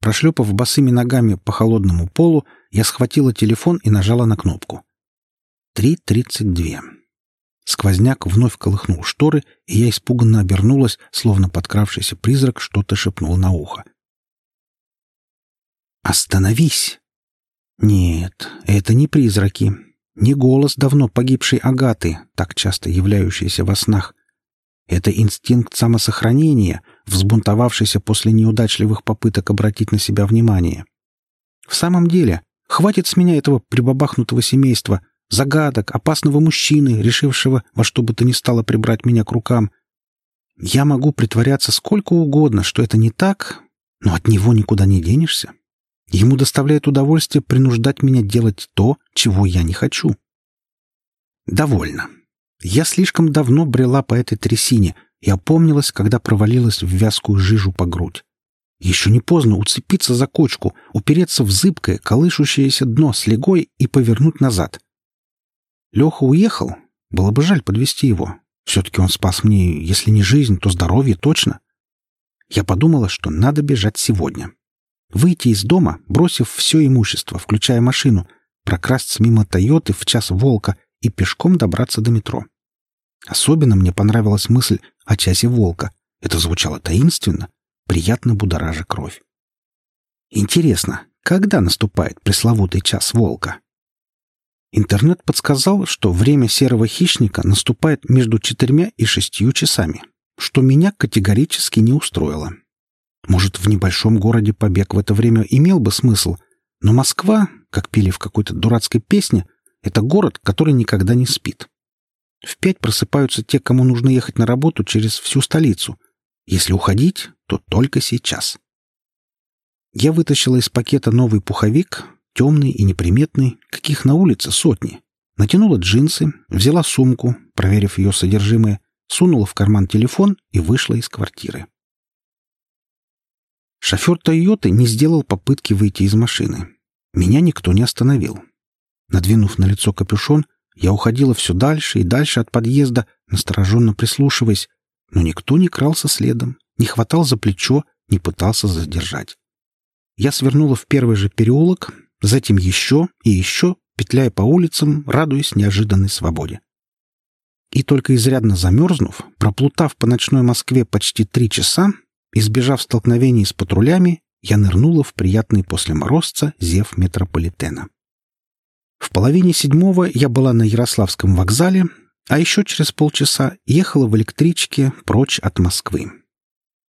Прошлепав босыми ногами по холодному полу, я схватила телефон и нажала на кнопку. 3.32. Сквозняк вновь колыхнул шторы, и я испуганно обернулась, словно подкравшийся призрак что-то шепнул на ухо. «Остановись!» Нет, это не призраки, не голос давно погибшей Агаты, так часто являющийся во снах. Это инстинкт самосохранения, взбунтовавшийся после неудачливых попыток обратить на себя внимание. В самом деле, хватит с меня этого прибабахнутого семейства, загадок, опасного мужчины, решившего во что бы то ни стало прибрать меня к рукам. Я могу притворяться сколько угодно, что это не так, но от него никуда не денешься. Ему доставляет удовольствие принуждать меня делать то, чего я не хочу. Довольно. Я слишком давно брела по этой трясине и опомнилась, когда провалилась в вязкую жижу по грудь. Еще не поздно уцепиться за кочку, упереться в зыбкое, колышущееся дно с легой и повернуть назад. Леха уехал. Было бы жаль подвести его. Все-таки он спас мне, если не жизнь, то здоровье точно. Я подумала, что надо бежать сегодня. Выйти из дома, бросив все имущество, включая машину, прокрасться мимо «Тойоты» в час волка и пешком добраться до метро. Особенно мне понравилась мысль о часе волка. Это звучало таинственно, приятно будоража кровь. Интересно, когда наступает пресловутый час волка? Интернет подсказал, что время серого хищника наступает между четырьмя и шестью часами, что меня категорически не устроило. Может, в небольшом городе побег в это время имел бы смысл, но Москва, как пели в какой-то дурацкой песне, это город, который никогда не спит. В пять просыпаются те, кому нужно ехать на работу через всю столицу. Если уходить, то только сейчас. Я вытащила из пакета новый пуховик, темный и неприметный, каких на улице сотни. Натянула джинсы, взяла сумку, проверив ее содержимое, сунула в карман телефон и вышла из квартиры. Шофер «Тойоты» не сделал попытки выйти из машины. Меня никто не остановил. Надвинув на лицо капюшон, я уходила все дальше и дальше от подъезда, настороженно прислушиваясь, но никто не крался следом, не хватал за плечо, не пытался задержать. Я свернула в первый же переулок, затем еще и еще, петляя по улицам, радуясь неожиданной свободе. И только изрядно замерзнув, проплутав по ночной Москве почти три часа, избежав столкновений с патрулями, я нырнула в приятный после морозца зев метрополитена. В половине седьмого я была на Ярославском вокзале, а еще через полчаса ехала в электричке прочь от Москвы.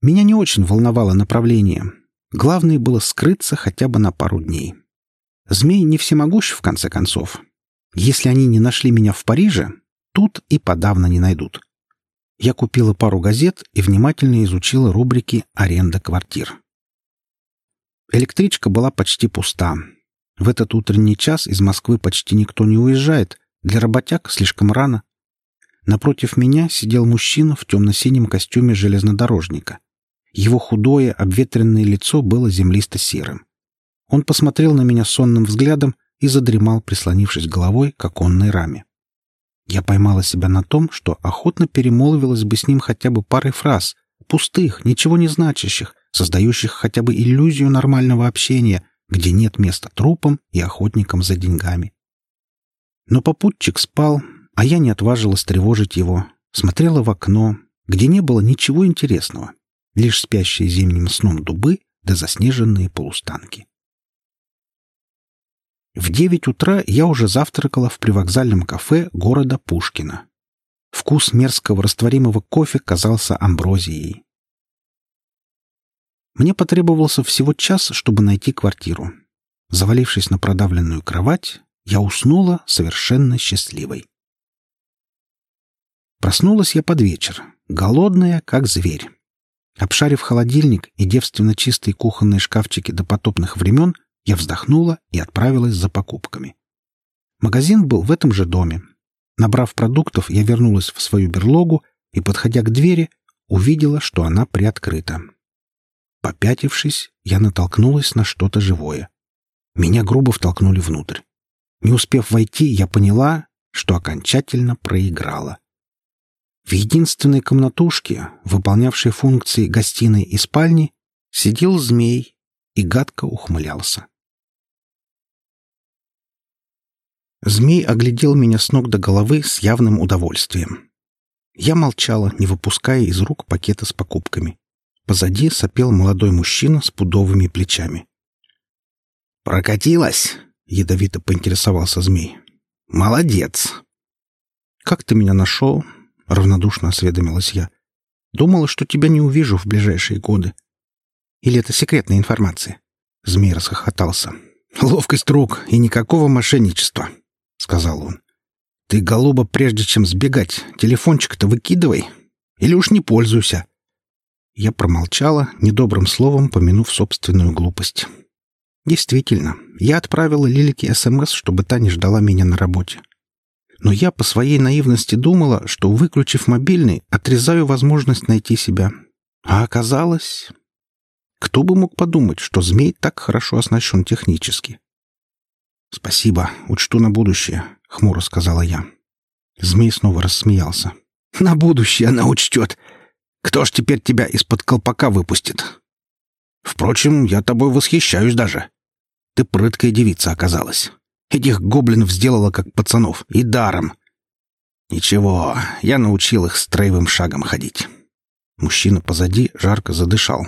Меня не очень волновало направление. Главное было скрыться хотя бы на пару дней. Змей не всемогущ, в конце концов. Если они не нашли меня в Париже, тут и подавно не найдут. Я купила пару газет и внимательно изучила рубрики «Аренда квартир». Электричка была почти пуста. В этот утренний час из Москвы почти никто не уезжает. Для работяг слишком рано. Напротив меня сидел мужчина в темно-синем костюме железнодорожника. Его худое, обветренное лицо было землисто-серым. Он посмотрел на меня сонным взглядом и задремал, прислонившись головой к оконной раме. Я поймала себя на том, что охотно перемолвилась бы с ним хотя бы парой фраз, пустых, ничего не значащих, создающих хотя бы иллюзию нормального общения, где нет места трупам и охотникам за деньгами. Но попутчик спал, а я не отважилась тревожить его, смотрела в окно, где не было ничего интересного, лишь спящие зимним сном дубы да заснеженные полустанки. В девять утра я уже завтракала в привокзальном кафе города Пушкина. Вкус мерзкого растворимого кофе казался амброзией. Мне потребовался всего час, чтобы найти квартиру. Завалившись на продавленную кровать, я уснула совершенно счастливой. Проснулась я под вечер, голодная, как зверь. Обшарив холодильник и девственно чистые кухонные шкафчики до потопных времен, я вздохнула и отправилась за покупками. Магазин был в этом же доме. Набрав продуктов, я вернулась в свою берлогу и, подходя к двери, увидела, что она приоткрыта. Попятившись, я натолкнулась на что-то живое. Меня грубо втолкнули внутрь. Не успев войти, я поняла, что окончательно проиграла. В единственной комнатушке, выполнявшей функции гостиной и спальни, сидел змей и гадко ухмылялся. Змей оглядел меня с ног до головы с явным удовольствием. Я молчала, не выпуская из рук пакета с покупками. Позади сопел молодой мужчина с пудовыми плечами. «Прокатилась?» — ядовито поинтересовался змей. «Молодец!» «Как ты меня нашел?» — равнодушно осведомилась я. «Думала, что тебя не увижу в ближайшие годы. Или это секретная информация?» Змей расхохотался. «Ловкость рук и никакого мошенничества», — сказал он. «Ты, голуба, прежде чем сбегать, телефончик-то выкидывай. Или уж не пользуйся. Я промолчала, недобрым словом помянув собственную глупость. Действительно, я отправила Лилике СМС, чтобы та не ждала меня на работе. Но я по своей наивности думала, что, выключив мобильный, отрезаю возможность найти себя. А оказалось... Кто бы мог подумать, что змей так хорошо оснащен технически? «Спасибо, учту на будущее», — хмуро сказала я. Змей снова рассмеялся. «На будущее она учтет. Кто ж теперь тебя из-под колпака выпустит? Впрочем, я тобой восхищаюсь даже. Ты прыткая девица оказалась. Этих гоблинов сделала как пацанов, и даром. Ничего, я научил их строевым шагом ходить. Мужчина позади жарко задышал.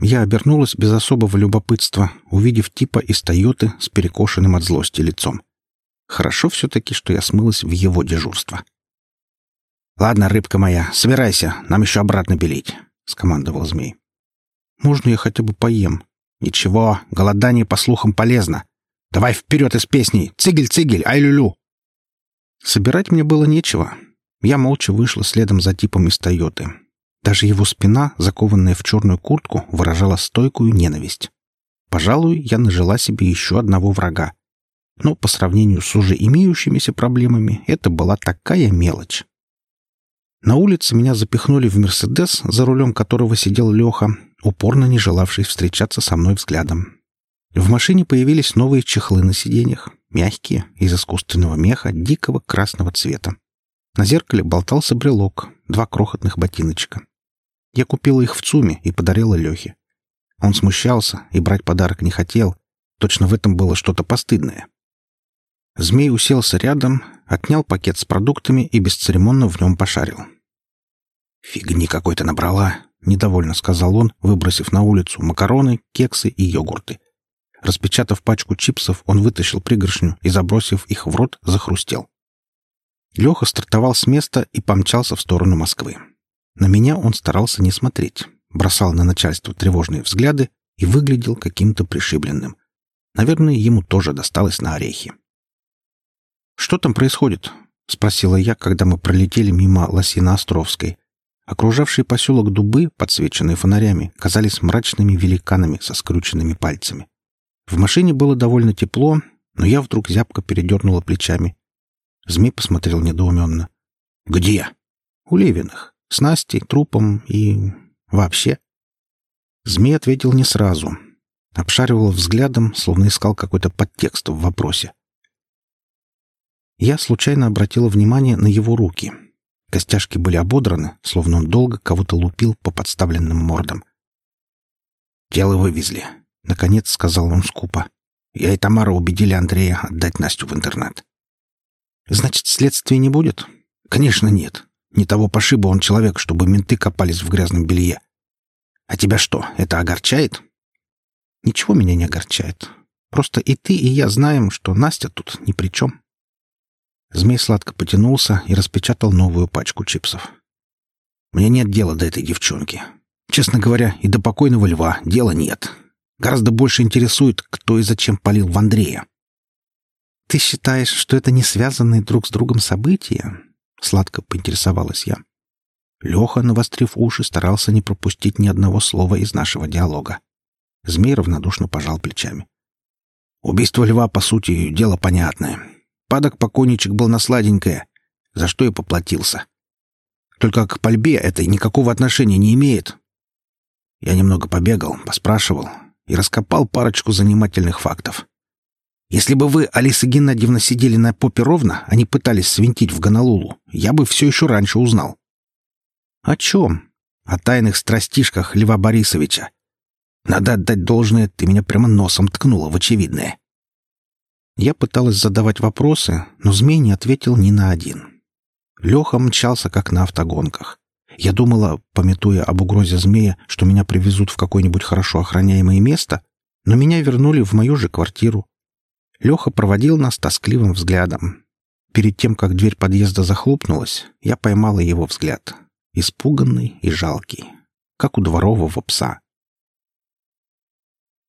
Я обернулась без особого любопытства, увидев типа из «Тойоты» с перекошенным от злости лицом. Хорошо все-таки, что я смылась в его дежурство. — «Ладно, рыбка моя, собирайся, нам еще обратно белить», — скомандовал змей. «Можно я хотя бы поем?» «Ничего, голодание, по слухам, полезно. Давай вперед из песней! Цигель-цигель, ай-лю-лю!» Собирать мне было нечего. Я молча вышла следом за типом из «Тойоты». Даже его спина, закованная в черную куртку, выражала стойкую ненависть. Пожалуй, я нажила себе еще одного врага. Но по сравнению с уже имеющимися проблемами это была такая мелочь. На улице меня запихнули в «Мерседес», за рулем которого сидел Леха, упорно не желавший встречаться со мной взглядом. В машине появились новые чехлы на сиденьях, мягкие, из искусственного меха дикого красного цвета. На зеркале болтался брелок, два крохотных ботиночка. Я купила их в ЦУМе и подарила Лехе. Он смущался и брать подарок не хотел. Точно в этом было что-то постыдное. Змей уселся рядом, отнял пакет с продуктами и бесцеремонно в нем пошарил. «Фигни какой-то набрала», — недовольно сказал он, выбросив на улицу макароны, кексы и йогурты. Распечатав пачку чипсов, он вытащил пригоршню и, забросив их в рот, захрустел. Леха стартовал с места и помчался в сторону Москвы. На меня он старался не смотреть, бросал на начальство тревожные взгляды и выглядел каким-то пришибленным. Наверное, ему тоже досталось на орехи. «Что там происходит?» — спросила я, когда мы пролетели мимо Лосино-Островской. Окружавшие поселок дубы, подсвеченные фонарями, казались мрачными великанами со скрюченными пальцами. В машине было довольно тепло, но я вдруг зябко передернула плечами. Змей посмотрел недоуменно. «Где?» «У Левиных. С Настей, трупом и... вообще». Змей ответил не сразу. Обшаривал взглядом, словно искал какой-то подтекст в вопросе. Я случайно обратила внимание на его руки. Костяшки были ободраны, словно он долго кого-то лупил по подставленным мордам. «Тело вывезли», — наконец сказал он скупо. «Я и Тамара убедили Андрея отдать Настю в интернат». «Значит, следствия не будет?» «Конечно, нет. Не того пошиба он человек, чтобы менты копались в грязном белье. А тебя что, это огорчает?» «Ничего меня не огорчает. Просто и ты, и я знаем, что Настя тут ни при чем». Змей сладко потянулся и распечатал новую пачку чипсов. «Мне нет дела до этой девчонки. Честно говоря, и до покойного льва дела нет. Гораздо больше интересует, кто и зачем полил в Андрея». «Ты считаешь, что это не связанные друг с другом события?» — сладко поинтересовалась я. Леха, навострив уши, старался не пропустить ни одного слова из нашего диалога. Змей равнодушно пожал плечами. «Убийство льва, по сути, дело понятное. Падок покойничек был на сладенькое, за что и поплатился. Только к пальбе это никакого отношения не имеет. Я немного побегал, поспрашивал и раскопал парочку занимательных фактов. Если бы вы, Алиса Геннадьевна, сидели на попе ровно, а не пытались свинтить в Гонолулу, я бы все еще раньше узнал. О чем? О тайных страстишках Льва Борисовича. Надо отдать должное, ты меня прямо носом ткнула в очевидное. Я пыталась задавать вопросы, но змей не ответил ни на один. Леха мчался, как на автогонках. Я думала, пометуя об угрозе змея, что меня привезут в какое-нибудь хорошо охраняемое место, но меня вернули в мою же квартиру. Леха проводил нас тоскливым взглядом. Перед тем, как дверь подъезда захлопнулась, я поймала его взгляд. Испуганный и жалкий, как у дворового пса.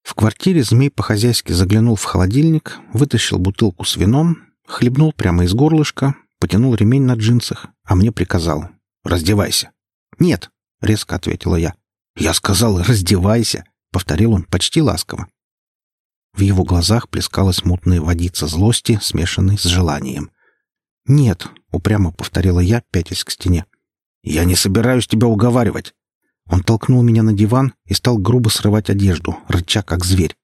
В квартире змей по-хозяйски заглянул в холодильник, вытащил бутылку с вином, хлебнул прямо из горлышка, потянул ремень на джинсах, а мне приказал «Раздевайся». «Нет», — резко ответила я. «Я сказал, раздевайся», — повторил он почти ласково. В его глазах плескалась мутная водица злости, смешанной с желанием. «Нет», — упрямо повторила я, пятясь к стене. «Я не собираюсь тебя уговаривать. Он толкнул меня на диван и стал грубо срывать одежду, рыча как зверь.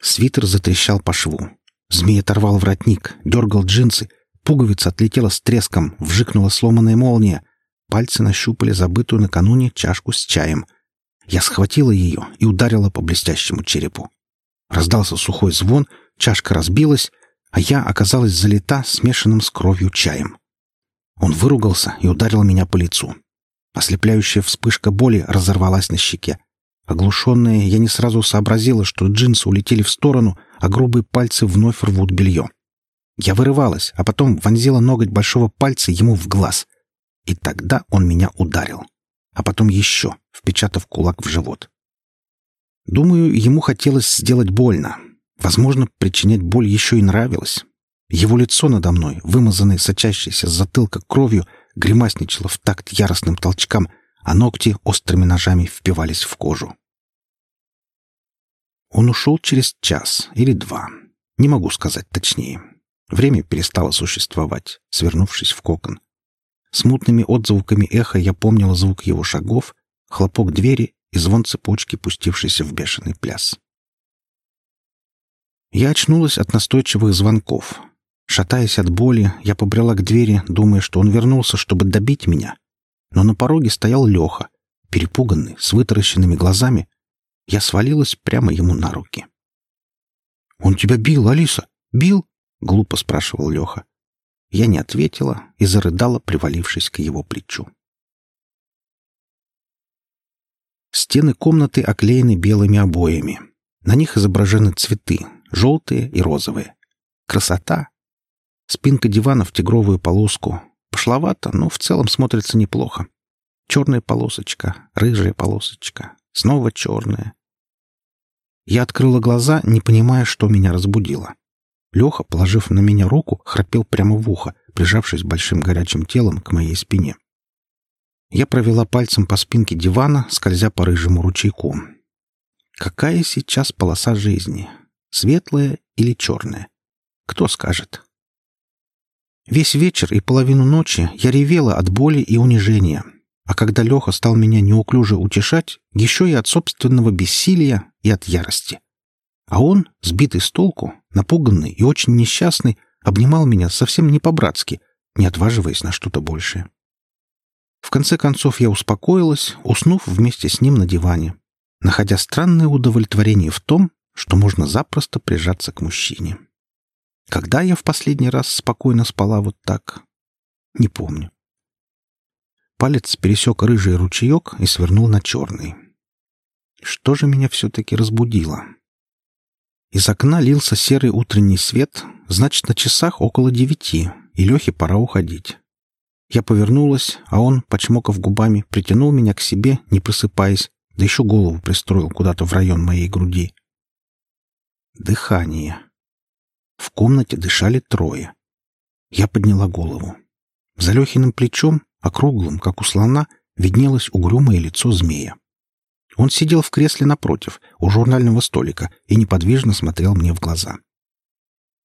Свитер затрещал по шву. Змей оторвал воротник, дергал джинсы. Пуговица отлетела с треском, вжикнула сломанная молния. Пальцы нащупали забытую накануне чашку с чаем. Я схватила ее и ударила по блестящему черепу. Раздался сухой звон, чашка разбилась, а я оказалась залита смешанным с кровью чаем. Он выругался и ударил меня по лицу. Ослепляющая вспышка боли разорвалась на щеке. Оглушенная, я не сразу сообразила, что джинсы улетели в сторону, а грубые пальцы вновь рвут белье. Я вырывалась, а потом вонзила ноготь большого пальца ему в глаз. И тогда он меня ударил. А потом еще, впечатав кулак в живот. Думаю, ему хотелось сделать больно. Возможно, причинять боль еще и нравилось. Его лицо надо мной, вымазанное сочащейся с затылка кровью, гримасничала в такт яростным толчкам, а ногти острыми ножами впивались в кожу. Он ушел через час или два. Не могу сказать точнее. Время перестало существовать, свернувшись в кокон. Смутными отзвуками эха я помнила звук его шагов, хлопок двери и звон цепочки, пустившейся в бешеный пляс. Я очнулась от настойчивых звонков. Шатаясь от боли, я побрела к двери, думая, что он вернулся, чтобы добить меня. Но на пороге стоял Леха, перепуганный, с вытаращенными глазами. Я свалилась прямо ему на руки. «Он тебя бил, Алиса? Бил?» — глупо спрашивал Леха. Я не ответила и зарыдала, привалившись к его плечу. Стены комнаты оклеены белыми обоями. На них изображены цветы, желтые и розовые. Красота! Спинка дивана в тигровую полоску. Пошловато, но в целом смотрится неплохо. Черная полосочка, рыжая полосочка, снова черная. Я открыла глаза, не понимая, что меня разбудило. Леха, положив на меня руку, храпел прямо в ухо, прижавшись большим горячим телом к моей спине. Я провела пальцем по спинке дивана, скользя по рыжему ручейку. Какая сейчас полоса жизни? Светлая или черная? Кто скажет? Весь вечер и половину ночи я ревела от боли и унижения. А когда Леха стал меня неуклюже утешать, еще и от собственного бессилия и от ярости. А он, сбитый с толку, напуганный и очень несчастный, обнимал меня совсем не по-братски, не отваживаясь на что-то большее. В конце концов я успокоилась, уснув вместе с ним на диване, находя странное удовлетворение в том, что можно запросто прижаться к мужчине. Когда я в последний раз спокойно спала вот так? Не помню. Палец пересек рыжий ручеек и свернул на черный. Что же меня все-таки разбудило? Из окна лился серый утренний свет, значит, на часах около девяти, и Лехе пора уходить. Я повернулась, а он, почмокав губами, притянул меня к себе, не просыпаясь, да еще голову пристроил куда-то в район моей груди. Дыхание. В комнате дышали трое. Я подняла голову. За Лехиным плечом, округлым, как у слона, виднелось угрюмое лицо змея. Он сидел в кресле напротив, у журнального столика, и неподвижно смотрел мне в глаза.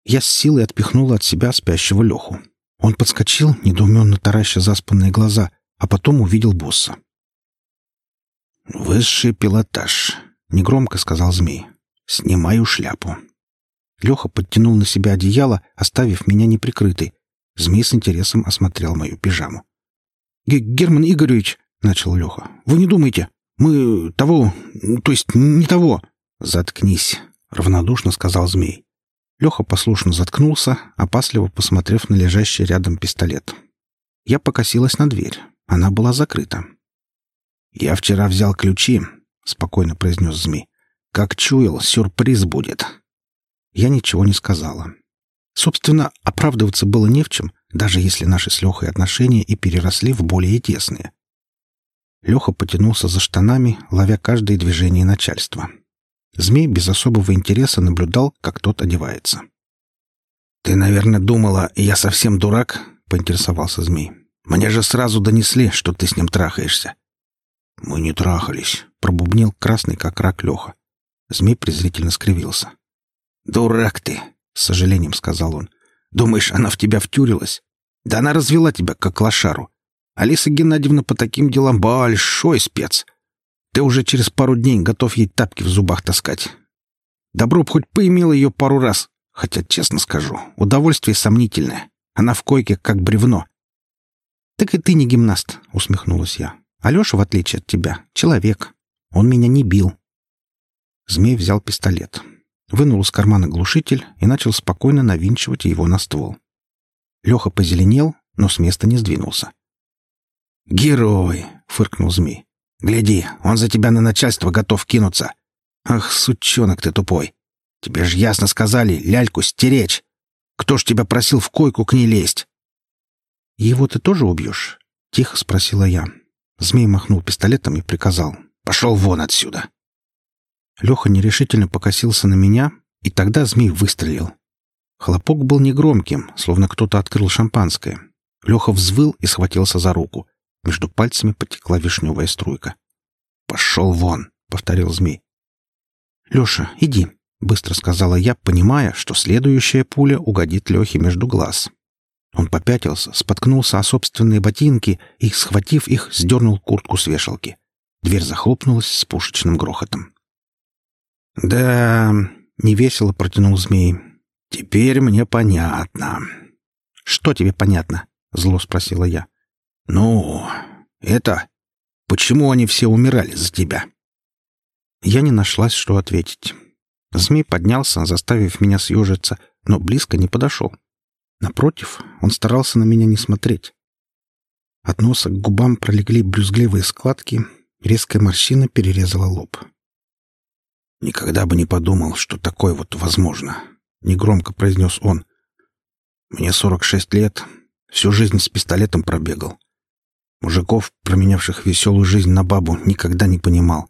Я с силой отпихнула от себя спящего Леху. Он подскочил, недоуменно тараща заспанные глаза, а потом увидел босса. «Высший пилотаж», — негромко сказал змей. «Снимаю шляпу». Леха подтянул на себя одеяло, оставив меня неприкрытой. Змей с интересом осмотрел мою пижаму. «Герман Игоревич», — начал Леха, — «вы не думайте. Мы того... то есть не того». «Заткнись», — равнодушно сказал змей. Леха послушно заткнулся, опасливо посмотрев на лежащий рядом пистолет. Я покосилась на дверь. Она была закрыта. «Я вчера взял ключи», — спокойно произнес змей. «Как чуял, сюрприз будет». Я ничего не сказала. Собственно, оправдываться было не в чем, даже если наши с Лехой отношения и переросли в более тесные. Леха потянулся за штанами, ловя каждое движение начальства. Змей без особого интереса наблюдал, как тот одевается. «Ты, наверное, думала, я совсем дурак?» — поинтересовался змей. «Мне же сразу донесли, что ты с ним трахаешься». «Мы не трахались», — пробубнил красный, как рак Леха. Змей презрительно скривился. «Дурак ты!» — с сожалением сказал он. «Думаешь, она в тебя втюрилась? Да она развела тебя, как лошару. Алиса Геннадьевна по таким делам большой спец. Ты уже через пару дней готов ей тапки в зубах таскать. Добро б хоть поимел ее пару раз. Хотя, честно скажу, удовольствие сомнительное. Она в койке, как бревно. «Так и ты не гимнаст», — усмехнулась я. «Алеша, в отличие от тебя, человек. Он меня не бил». Змей взял пистолет, вынул из кармана глушитель и начал спокойно навинчивать его на ствол. Леха позеленел, но с места не сдвинулся. «Герой!» — фыркнул змей. Гляди, он за тебя на начальство готов кинуться. Ах, сучонок ты тупой. Тебе ж ясно сказали ляльку стеречь. Кто ж тебя просил в койку к ней лезть? Его ты тоже убьешь? Тихо спросила я. Змей махнул пистолетом и приказал. Пошел вон отсюда. Леха нерешительно покосился на меня, и тогда змей выстрелил. Хлопок был негромким, словно кто-то открыл шампанское. Леха взвыл и схватился за руку. Между пальцами потекла вишневая струйка. «Пошел вон!» — повторил змей. «Леша, иди!» — быстро сказала я, понимая, что следующая пуля угодит Лехе между глаз. Он попятился, споткнулся о собственные ботинки и, схватив их, сдернул куртку с вешалки. Дверь захлопнулась с пушечным грохотом. «Да...» — невесело протянул змей. «Теперь мне понятно». «Что тебе понятно?» — зло спросила я. «Ну, это... Почему они все умирали за тебя?» Я не нашлась, что ответить. Змей поднялся, заставив меня съежиться, но близко не подошел. Напротив, он старался на меня не смотреть. От носа к губам пролегли брюзгливые складки, резкая морщина перерезала лоб. «Никогда бы не подумал, что такое вот возможно», — негромко произнес он. «Мне сорок шесть лет, всю жизнь с пистолетом пробегал. Мужиков, променявших веселую жизнь на бабу, никогда не понимал.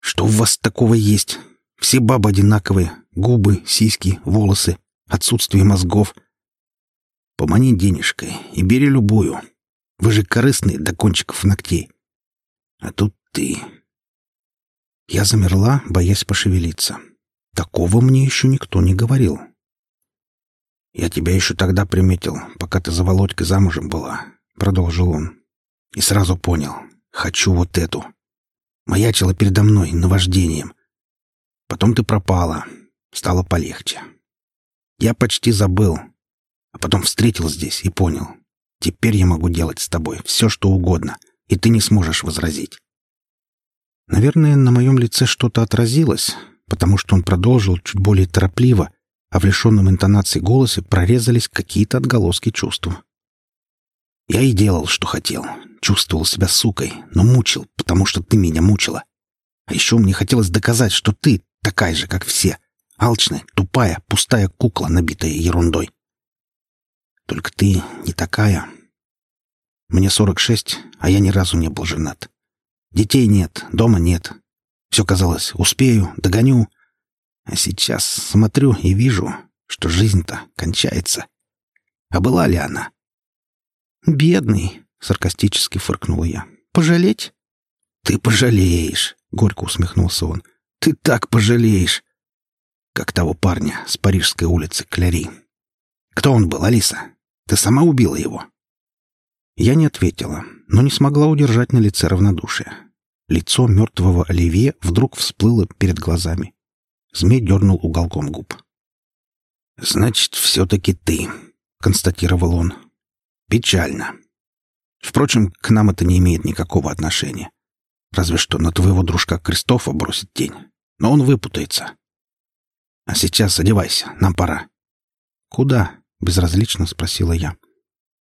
Что у вас такого есть? Все бабы одинаковые. Губы, сиськи, волосы, отсутствие мозгов. Помани денежкой и бери любую. Вы же корыстные до кончиков ногтей. А тут ты. Я замерла, боясь пошевелиться. Такого мне еще никто не говорил. «Я тебя еще тогда приметил, пока ты за Володькой замужем была», — продолжил он. «И сразу понял. Хочу вот эту. Маячила передо мной наваждением. Потом ты пропала. Стало полегче. Я почти забыл. А потом встретил здесь и понял. Теперь я могу делать с тобой все, что угодно, и ты не сможешь возразить. Наверное, на моем лице что-то отразилось, потому что он продолжил чуть более торопливо, а в лишенном интонации голосе прорезались какие-то отголоски чувств. Я и делал, что хотел. Чувствовал себя сукой, но мучил, потому что ты меня мучила. А еще мне хотелось доказать, что ты такая же, как все. Алчная, тупая, пустая кукла, набитая ерундой. Только ты не такая. Мне сорок шесть, а я ни разу не был женат. Детей нет, дома нет. Все казалось, успею, догоню. А сейчас смотрю и вижу, что жизнь-то кончается. А была ли она? «Бедный!» — саркастически фыркнула я. «Пожалеть?» «Ты пожалеешь!» — горько усмехнулся он. «Ты так пожалеешь!» Как того парня с Парижской улицы Кляри. «Кто он был, Алиса? Ты сама убила его?» Я не ответила, но не смогла удержать на лице равнодушие. Лицо мертвого Оливье вдруг всплыло перед глазами. Змей дернул уголком губ. «Значит, все-таки ты», — констатировал он. «Печально. Впрочем, к нам это не имеет никакого отношения. Разве что на твоего дружка Кристофа бросит тень. Но он выпутается. А сейчас одевайся, нам пора». «Куда?» — безразлично спросила я.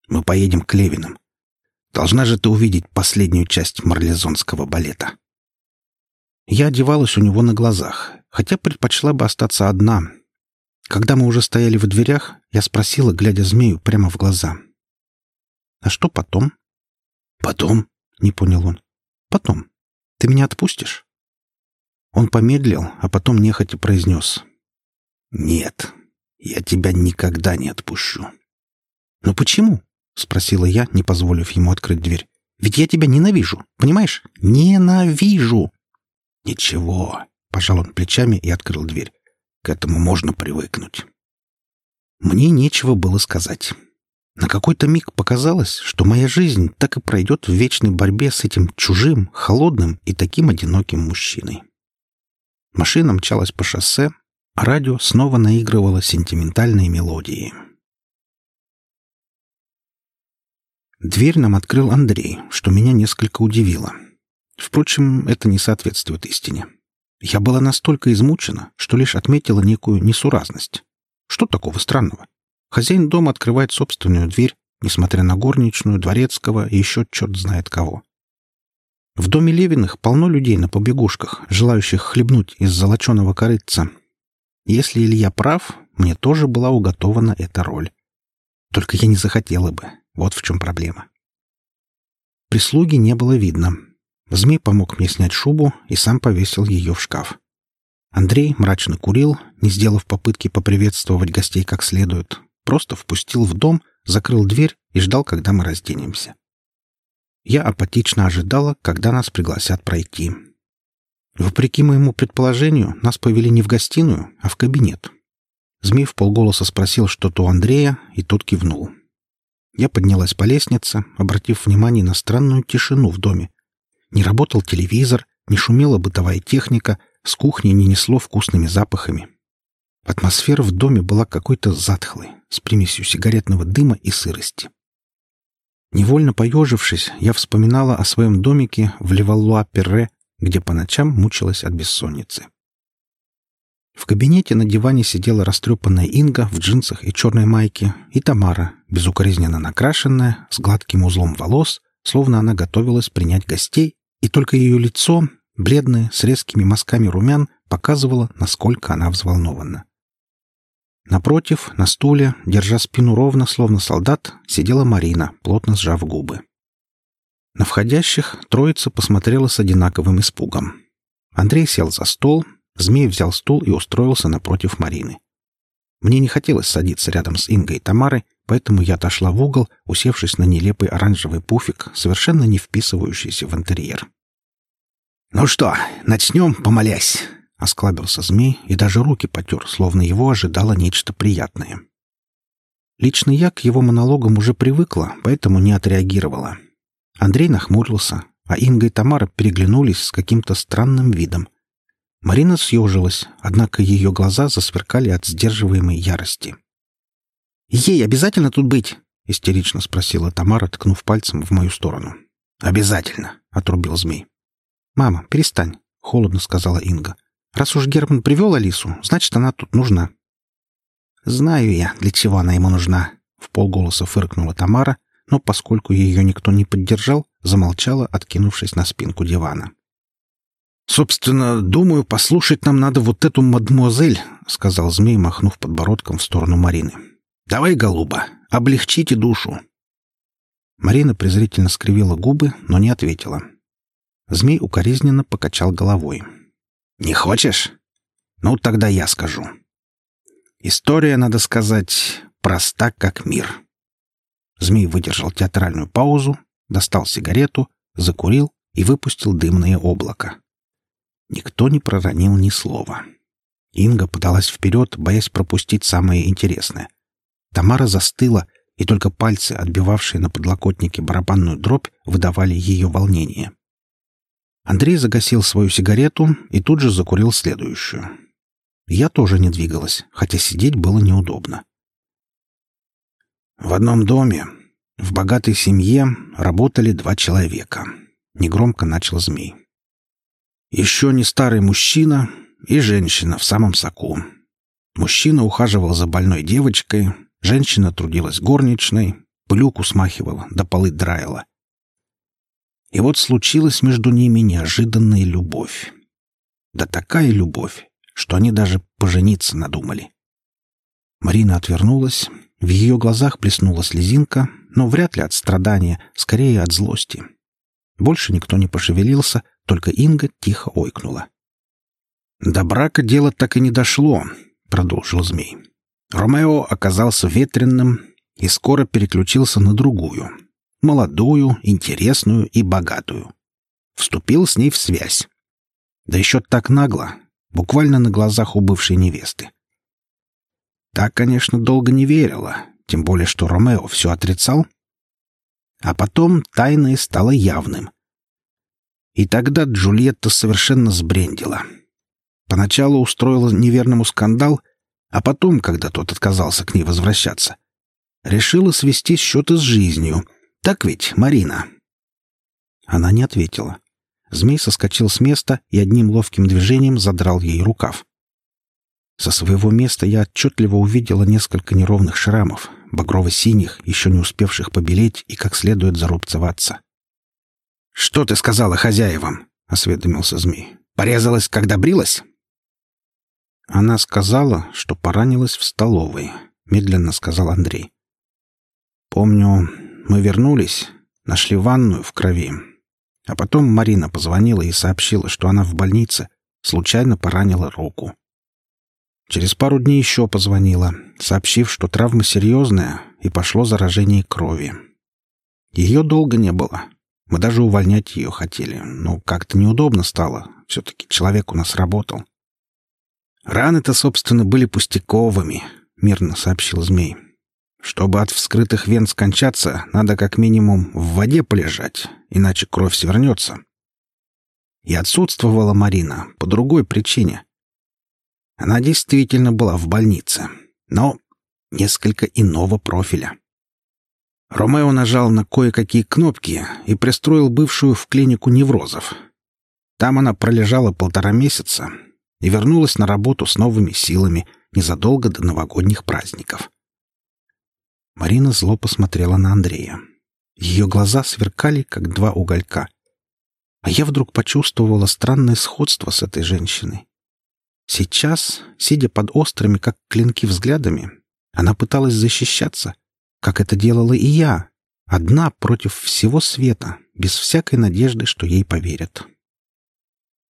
«Мы поедем к Левинам. Должна же ты увидеть последнюю часть марлезонского балета». Я одевалась у него на глазах, хотя предпочла бы остаться одна. Когда мы уже стояли в дверях, я спросила, глядя змею прямо в глаза. «А что потом?» «Потом?» — не понял он. «Потом. Ты меня отпустишь?» Он помедлил, а потом нехотя произнес. «Нет, я тебя никогда не отпущу». «Но почему?» — спросила я, не позволив ему открыть дверь. «Ведь я тебя ненавижу, понимаешь? Ненавижу!» «Ничего», — пожал он плечами и открыл дверь. «К этому можно привыкнуть». Мне нечего было сказать. На какой-то миг показалось, что моя жизнь так и пройдет в вечной борьбе с этим чужим, холодным и таким одиноким мужчиной. Машина мчалась по шоссе, а радио снова наигрывало сентиментальные мелодии. Дверь нам открыл Андрей, что меня несколько удивило. Впрочем, это не соответствует истине. Я была настолько измучена, что лишь отметила некую несуразность. Что такого странного? Хозяин дома открывает собственную дверь, несмотря на горничную, дворецкого и еще черт знает кого. В доме Левиных полно людей на побегушках, желающих хлебнуть из золоченого корыца, если Илья прав, мне тоже была уготована эта роль. Только я не захотела бы. Вот в чем проблема. Прислуги не было видно. Змей помог мне снять шубу и сам повесил ее в шкаф. Андрей мрачно курил, не сделав попытки поприветствовать гостей как следует. Просто впустил в дом, закрыл дверь и ждал, когда мы разденемся. Я апатично ожидала, когда нас пригласят пройти. Вопреки моему предположению, нас повели не в гостиную, а в кабинет. Змей в полголоса спросил что-то у Андрея, и тот кивнул. Я поднялась по лестнице, обратив внимание на странную тишину в доме. Не работал телевизор, не шумела бытовая техника, с кухни не несло вкусными запахами. Атмосфера в доме была какой-то затхлой, с примесью сигаретного дыма и сырости. Невольно поежившись, я вспоминала о своем домике в Левалуа-Перре, где по ночам мучилась от бессонницы. В кабинете на диване сидела растрепанная Инга в джинсах и черной майке, и Тамара, безукоризненно накрашенная, с гладким узлом волос, словно она готовилась принять гостей, и только ее лицо, бледное, с резкими мазками румян, показывало, насколько она взволнована. Напротив, на стуле, держа спину ровно, словно солдат, сидела Марина, плотно сжав губы. На входящих троица посмотрела с одинаковым испугом. Андрей сел за стол, Змей взял стул и устроился напротив Марины. Мне не хотелось садиться рядом с Ингой и Тамарой, поэтому я отошла в угол, усевшись на нелепый оранжевый пуфик, совершенно не вписывающийся в интерьер. «Ну что, начнем, помолясь?» — осклабился змей и даже руки потер, словно его ожидало нечто приятное. Лично я к его монологам уже привыкла, поэтому не отреагировала. Андрей нахмурился, а Инга и Тамара переглянулись с каким-то странным видом. Марина съежилась, однако ее глаза засверкали от сдерживаемой ярости. «Ей обязательно тут быть?» — истерично спросила Тамара, ткнув пальцем в мою сторону. «Обязательно!» — отрубил змей. «Мама, перестань!» — холодно сказала Инга. Раз уж Герман привел Алису, значит, она тут нужна. Знаю я, для чего она ему нужна, в полголоса фыркнула Тамара, но поскольку ее никто не поддержал, замолчала, откинувшись на спинку дивана. «Собственно, думаю, послушать нам надо вот эту мадмуазель», — сказал змей, махнув подбородком в сторону Марины. «Давай, голуба, облегчите душу». Марина презрительно скривила губы, но не ответила. Змей укоризненно покачал головой. Не хочешь? Ну, тогда я скажу. История, надо сказать, проста как мир. Змей выдержал театральную паузу, достал сигарету, закурил и выпустил дымное облако. Никто не проронил ни слова. Инга подалась вперед, боясь пропустить самое интересное. Тамара застыла, и только пальцы, отбивавшие на подлокотнике барабанную дробь, выдавали ее волнение. Андрей загасил свою сигарету и тут же закурил следующую. Я тоже не двигалась, хотя сидеть было неудобно. В одном доме, в богатой семье, работали два человека. Негромко начал змей. Еще не старый мужчина и женщина в самом соку. Мужчина ухаживал за больной девочкой, женщина трудилась горничной, пылюку смахивала, да полы драила. И вот случилась между ними неожиданная любовь. Да такая любовь, что они даже пожениться надумали. Марина отвернулась, в ее глазах плеснула слезинка, но вряд ли от страдания, скорее от злости. Больше никто не пошевелился, только Инга тихо ойкнула. «До брака дело так и не дошло», — продолжил змей. Ромео оказался ветренным и скоро переключился на другую, молодую, интересную и богатую. Вступил с ней в связь. Да еще так нагло, буквально на глазах у бывшей невесты. Так, конечно, долго не верила, тем более, что Ромео все отрицал. А потом тайное стало явным. И тогда Джульетта совершенно сбрендила. Поначалу устроила неверному скандал, а потом, когда тот отказался к ней возвращаться, решила свести счеты с жизнью — так ведь, Марина?» Она не ответила. Змей соскочил с места и одним ловким движением задрал ей рукав. Со своего места я отчетливо увидела несколько неровных шрамов, багрово-синих, еще не успевших побелеть и как следует зарубцеваться. «Что ты сказала хозяевам?» — осведомился змей. «Порезалась, когда брилась?» Она сказала, что поранилась в столовой, — медленно сказал Андрей. «Помню, мы вернулись, нашли ванную в крови. А потом Марина позвонила и сообщила, что она в больнице, случайно поранила руку. Через пару дней еще позвонила, сообщив, что травма серьезная, и пошло заражение крови. Ее долго не было. Мы даже увольнять ее хотели, но как-то неудобно стало. Все-таки человек у нас работал. Раны-то, собственно, были пустяковыми, — мирно сообщил змей. Чтобы от вскрытых вен скончаться, надо как минимум в воде полежать, иначе кровь свернется. И отсутствовала Марина по другой причине. Она действительно была в больнице, но несколько иного профиля. Ромео нажал на кое-какие кнопки и пристроил бывшую в клинику неврозов. Там она пролежала полтора месяца и вернулась на работу с новыми силами незадолго до новогодних праздников. Марина зло посмотрела на Андрея. Ее глаза сверкали, как два уголька. А я вдруг почувствовала странное сходство с этой женщиной. Сейчас, сидя под острыми, как клинки, взглядами, она пыталась защищаться, как это делала и я, одна против всего света, без всякой надежды, что ей поверят.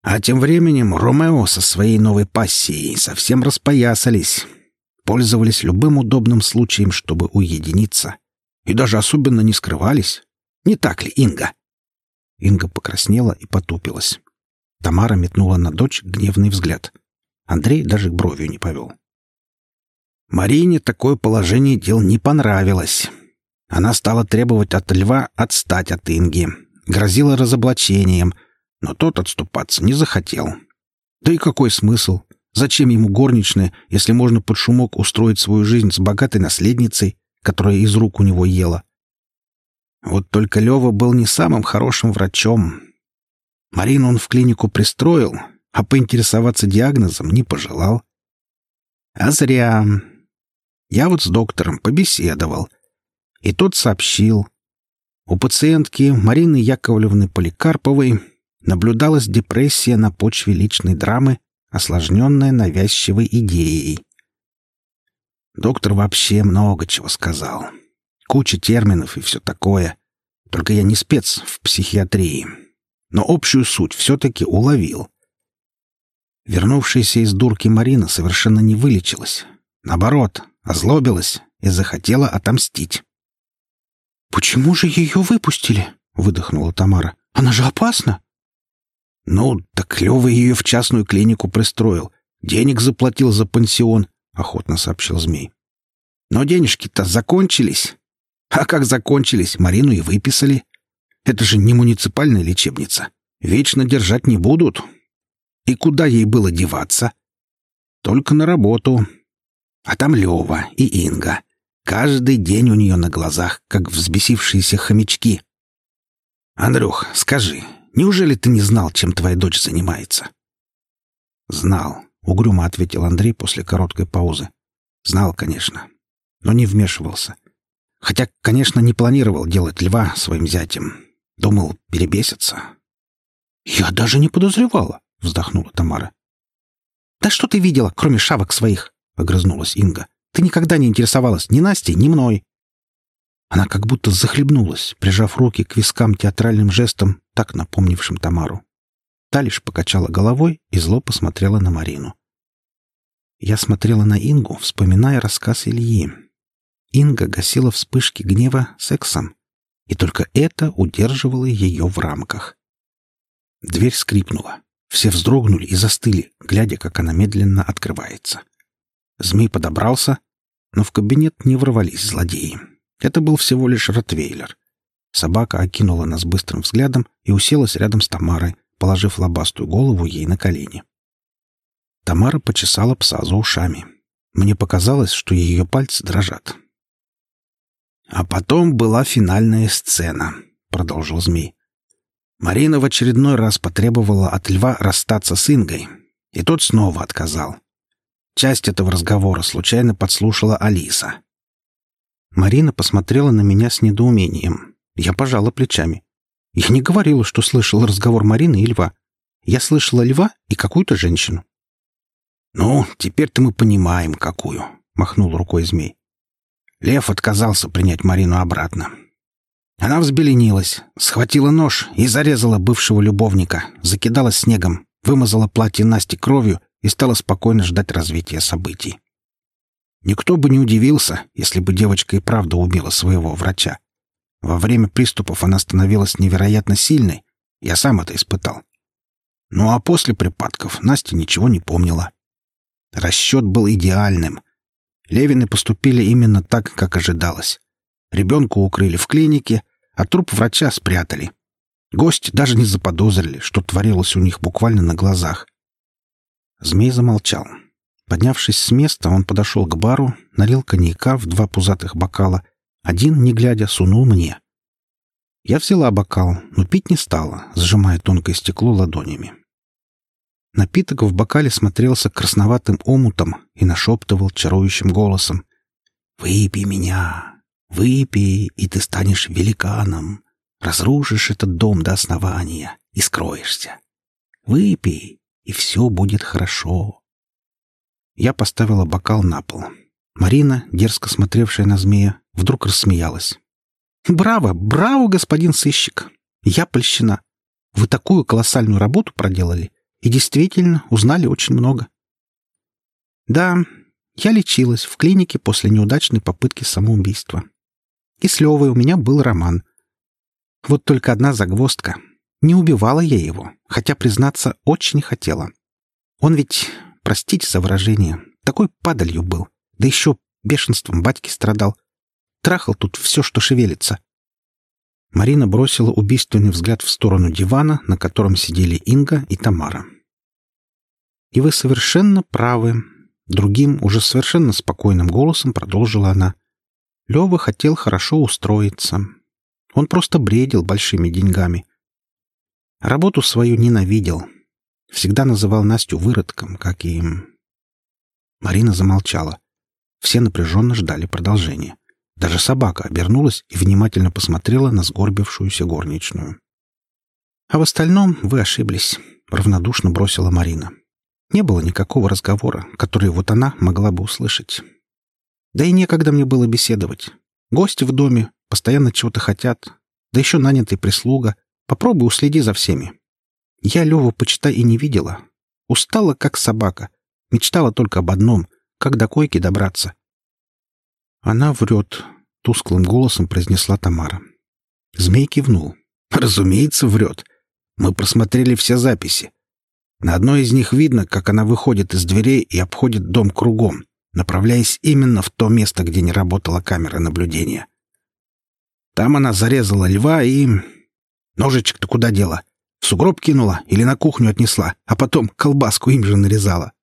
А тем временем Ромео со своей новой пассией совсем распоясались, пользовались любым удобным случаем, чтобы уединиться, и даже особенно не скрывались. Не так ли, Инга? Инга покраснела и потупилась. Тамара метнула на дочь гневный взгляд — Андрей даже бровью не повел. Марине такое положение дел не понравилось. Она стала требовать от льва отстать от Инги, грозила разоблачением, но тот отступаться не захотел. Да и какой смысл? Зачем ему горничная, если можно под шумок устроить свою жизнь с богатой наследницей, которая из рук у него ела? Вот только Лева был не самым хорошим врачом. Марину он в клинику пристроил, а поинтересоваться диагнозом не пожелал. А зря. Я вот с доктором побеседовал, и тот сообщил. У пациентки Марины Яковлевны Поликарповой наблюдалась депрессия на почве личной драмы, осложненная навязчивой идеей. Доктор вообще много чего сказал. Куча терминов и все такое. Только я не спец в психиатрии. Но общую суть все-таки уловил. Вернувшаяся из дурки Марина совершенно не вылечилась. Наоборот, озлобилась и захотела отомстить. «Почему же ее выпустили?» — выдохнула Тамара. «Она же опасна!» «Ну, так Лёва ее в частную клинику пристроил. Денег заплатил за пансион», — охотно сообщил Змей. «Но денежки-то закончились. А как закончились, Марину и выписали. Это же не муниципальная лечебница. Вечно держать не будут, и куда ей было деваться? Только на работу. А там Лева и Инга. Каждый день у нее на глазах, как взбесившиеся хомячки. «Андрюх, скажи, неужели ты не знал, чем твоя дочь занимается?» «Знал», — угрюмо ответил Андрей после короткой паузы. «Знал, конечно, но не вмешивался. Хотя, конечно, не планировал делать льва своим зятем. Думал, перебесится». «Я даже не подозревала», — вздохнула Тамара. «Да что ты видела, кроме шавок своих?» — огрызнулась Инга. «Ты никогда не интересовалась ни Настей, ни мной». Она как будто захлебнулась, прижав руки к вискам театральным жестом, так напомнившим Тамару. Та лишь покачала головой и зло посмотрела на Марину. Я смотрела на Ингу, вспоминая рассказ Ильи. Инга гасила вспышки гнева сексом, и только это удерживало ее в рамках. Дверь скрипнула. Все вздрогнули и застыли, глядя, как она медленно открывается. Змей подобрался, но в кабинет не ворвались злодеи. Это был всего лишь ротвейлер. Собака окинула нас быстрым взглядом и уселась рядом с Тамарой, положив лобастую голову ей на колени. Тамара почесала пса за ушами. Мне показалось, что ее пальцы дрожат. «А потом была финальная сцена», — продолжил змей. Марина в очередной раз потребовала от льва расстаться с Ингой, и тот снова отказал. Часть этого разговора случайно подслушала Алиса. Марина посмотрела на меня с недоумением. Я пожала плечами. Я не говорила, что слышала разговор Марины и льва. Я слышала льва и какую-то женщину. «Ну, теперь-то мы понимаем, какую», — махнул рукой змей. Лев отказался принять Марину обратно. Она взбеленилась, схватила нож и зарезала бывшего любовника, закидала снегом, вымазала платье Насти кровью и стала спокойно ждать развития событий. Никто бы не удивился, если бы девочка и правда убила своего врача. Во время приступов она становилась невероятно сильной. Я сам это испытал. Ну а после припадков Настя ничего не помнила. Расчет был идеальным. Левины поступили именно так, как ожидалось. Ребенка укрыли в клинике, а труп врача спрятали. Гости даже не заподозрили, что творилось у них буквально на глазах. Змей замолчал. Поднявшись с места, он подошел к бару, налил коньяка в два пузатых бокала. Один, не глядя, сунул мне. Я взяла бокал, но пить не стала, сжимая тонкое стекло ладонями. Напиток в бокале смотрелся красноватым омутом и нашептывал чарующим голосом. «Выпей меня! Выпей, и ты станешь великаном! Разрушишь этот дом до основания и скроешься! Выпей, и все будет хорошо!» Я поставила бокал на пол. Марина, дерзко смотревшая на змея, вдруг рассмеялась. «Браво! Браво, господин сыщик! Я польщена! Вы такую колоссальную работу проделали и действительно узнали очень много. Да, я лечилась в клинике после неудачной попытки самоубийства. И с Левой у меня был роман. Вот только одна загвоздка. Не убивала я его, хотя, признаться, очень хотела. Он ведь Простите за выражение. Такой падалью был. Да еще бешенством батьки страдал. Трахал тут все, что шевелится. Марина бросила убийственный взгляд в сторону дивана, на котором сидели Инга и Тамара. «И вы совершенно правы», — другим, уже совершенно спокойным голосом продолжила она. Лева хотел хорошо устроиться. Он просто бредил большими деньгами. Работу свою ненавидел, Всегда называл Настю выродком, как и... Марина замолчала. Все напряженно ждали продолжения. Даже собака обернулась и внимательно посмотрела на сгорбившуюся горничную. «А в остальном вы ошиблись», — равнодушно бросила Марина. Не было никакого разговора, который вот она могла бы услышать. Да и некогда мне было беседовать. Гости в доме постоянно чего-то хотят, да еще нанятый прислуга. Попробуй уследи за всеми. Я Леву, почитай, и не видела. Устала, как собака. Мечтала только об одном — как до койки добраться. Она врет, — тусклым голосом произнесла Тамара. Змей кивнул. Разумеется, врет. Мы просмотрели все записи. На одной из них видно, как она выходит из дверей и обходит дом кругом, направляясь именно в то место, где не работала камера наблюдения. Там она зарезала льва и... Ножичек-то куда дела? В сугроб кинула или на кухню отнесла, а потом колбаску им же нарезала.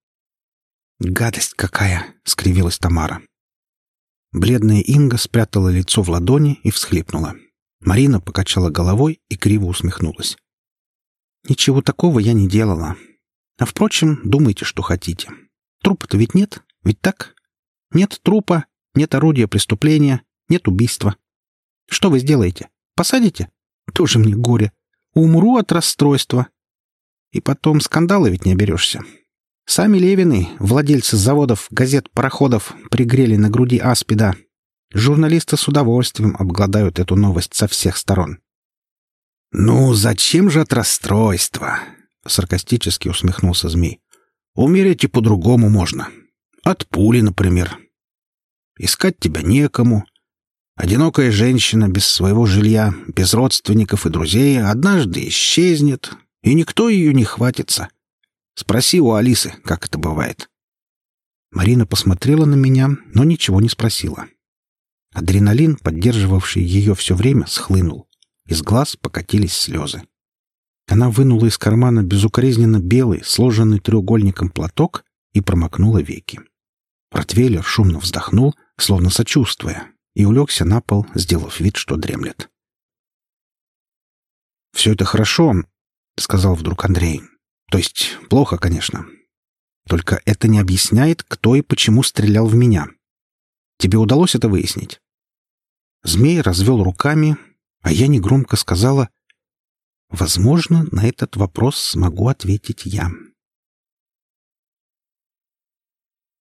«Гадость какая!» — скривилась Тамара. Бледная Инга спрятала лицо в ладони и всхлипнула. Марина покачала головой и криво усмехнулась. «Ничего такого я не делала. А, впрочем, думайте, что хотите. Трупа-то ведь нет, ведь так? Нет трупа, нет орудия преступления, нет убийства. Что вы сделаете? Посадите? Тоже мне горе. Умру от расстройства. И потом скандала ведь не оберешься. Сами Левины, владельцы заводов, газет, пароходов, пригрели на груди аспида. Журналисты с удовольствием обгладают эту новость со всех сторон. «Ну, зачем же от расстройства?» — саркастически усмехнулся змей. «Умереть и по-другому можно. От пули, например. Искать тебя некому, Одинокая женщина без своего жилья, без родственников и друзей однажды исчезнет, и никто ее не хватится. Спроси у Алисы, как это бывает. Марина посмотрела на меня, но ничего не спросила. Адреналин, поддерживавший ее все время, схлынул. Из глаз покатились слезы. Она вынула из кармана безукоризненно белый, сложенный треугольником платок и промокнула веки. Ротвейлер шумно вздохнул, словно сочувствуя, и улегся на пол, сделав вид, что дремлет. «Все это хорошо», — сказал вдруг Андрей. «То есть плохо, конечно. Только это не объясняет, кто и почему стрелял в меня. Тебе удалось это выяснить?» Змей развел руками, а я негромко сказала, «Возможно, на этот вопрос смогу ответить я».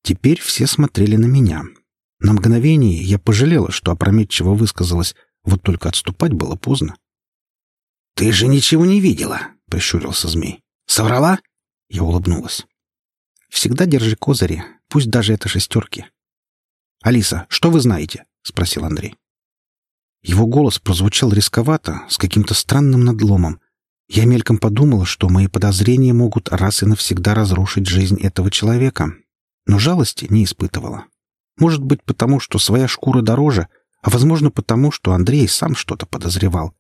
Теперь все смотрели на меня. На мгновение я пожалела, что опрометчиво высказалась, вот только отступать было поздно. «Ты же ничего не видела!» — прищурился змей. «Соврала?» — я улыбнулась. «Всегда держи козыри, пусть даже это шестерки. «Алиса, что вы знаете?» — спросил Андрей. Его голос прозвучал рисковато, с каким-то странным надломом. Я мельком подумала, что мои подозрения могут раз и навсегда разрушить жизнь этого человека. Но жалости не испытывала. Может быть, потому что своя шкура дороже, а, возможно, потому что Андрей сам что-то подозревал.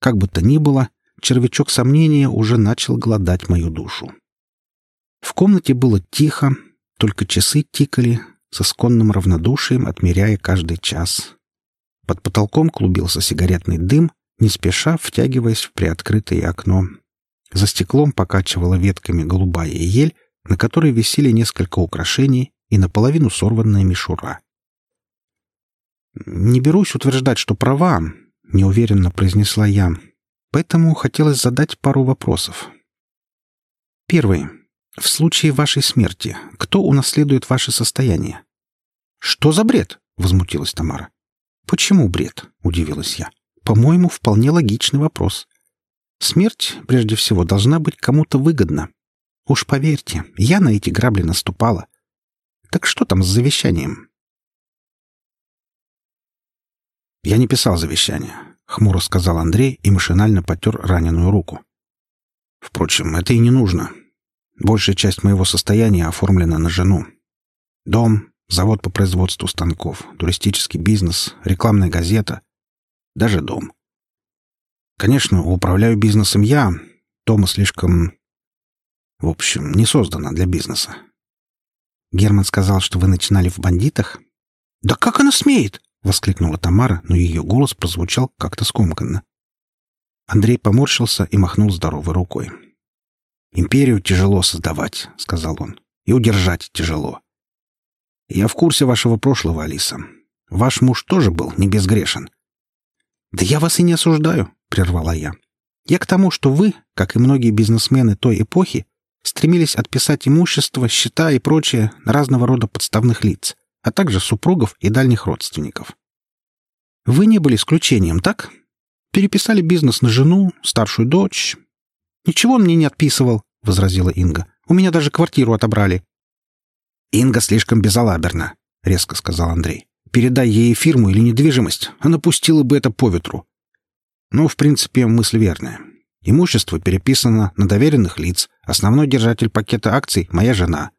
Как бы то ни было, червячок сомнения уже начал глодать мою душу. В комнате было тихо, только часы тикали, со сконным равнодушием отмеряя каждый час. Под потолком клубился сигаретный дым, не спеша втягиваясь в приоткрытое окно. За стеклом покачивала ветками голубая ель, на которой висели несколько украшений и наполовину сорванная мишура. «Не берусь утверждать, что права», — неуверенно произнесла я, поэтому хотелось задать пару вопросов. Первый. В случае вашей смерти кто унаследует ваше состояние? Что за бред? возмутилась Тамара. Почему бред? удивилась я. По-моему, вполне логичный вопрос. Смерть, прежде всего, должна быть кому-то выгодна. Уж поверьте, я на эти грабли наступала. Так что там с завещанием? Я не писал завещание, хмуро сказал Андрей и машинально потер раненую руку. Впрочем, это и не нужно. Большая часть моего состояния оформлена на жену. Дом, завод по производству станков, туристический бизнес, рекламная газета, даже дом. Конечно, управляю бизнесом я. Дома слишком... В общем, не создано для бизнеса. Герман сказал, что вы начинали в бандитах? «Да как она смеет?» — воскликнула Тамара, но ее голос прозвучал как-то скомканно. Андрей поморщился и махнул здоровой рукой. «Империю тяжело создавать», — сказал он. «И удержать тяжело. Я в курсе вашего прошлого, Алиса. Ваш муж тоже был не безгрешен». «Да я вас и не осуждаю», — прервала я. «Я к тому, что вы, как и многие бизнесмены той эпохи, стремились отписать имущество, счета и прочее на разного рода подставных лиц, а также супругов и дальних родственников. Вы не были исключением, так? Переписали бизнес на жену, старшую дочь, «Ничего он мне не отписывал», — возразила Инга. «У меня даже квартиру отобрали». «Инга слишком безалаберна», — резко сказал Андрей. «Передай ей фирму или недвижимость, она пустила бы это по ветру». Ну, в принципе, мысль верная. Имущество переписано на доверенных лиц. Основной держатель пакета акций — моя жена.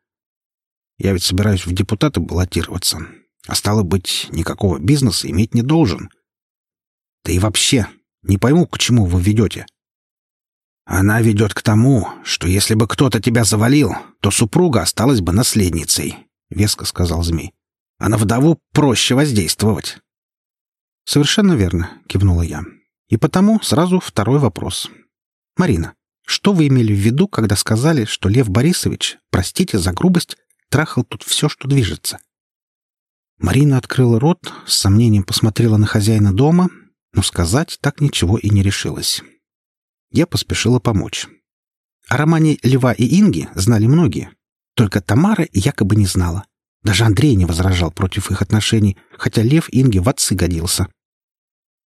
Я ведь собираюсь в депутаты баллотироваться. А стало быть, никакого бизнеса иметь не должен. Да и вообще, не пойму, к чему вы ведете. Она ведет к тому, что если бы кто-то тебя завалил, то супруга осталась бы наследницей, — веско сказал змей. А на вдову проще воздействовать. Совершенно верно, — кивнула я. И потому сразу второй вопрос. Марина, что вы имели в виду, когда сказали, что Лев Борисович, простите за грубость, трахал тут все, что движется? Марина открыла рот, с сомнением посмотрела на хозяина дома, но сказать так ничего и не решилась. Я поспешила помочь. О романе Льва и Инги знали многие. Только Тамара якобы не знала. Даже Андрей не возражал против их отношений, хотя Лев Инге в отцы годился.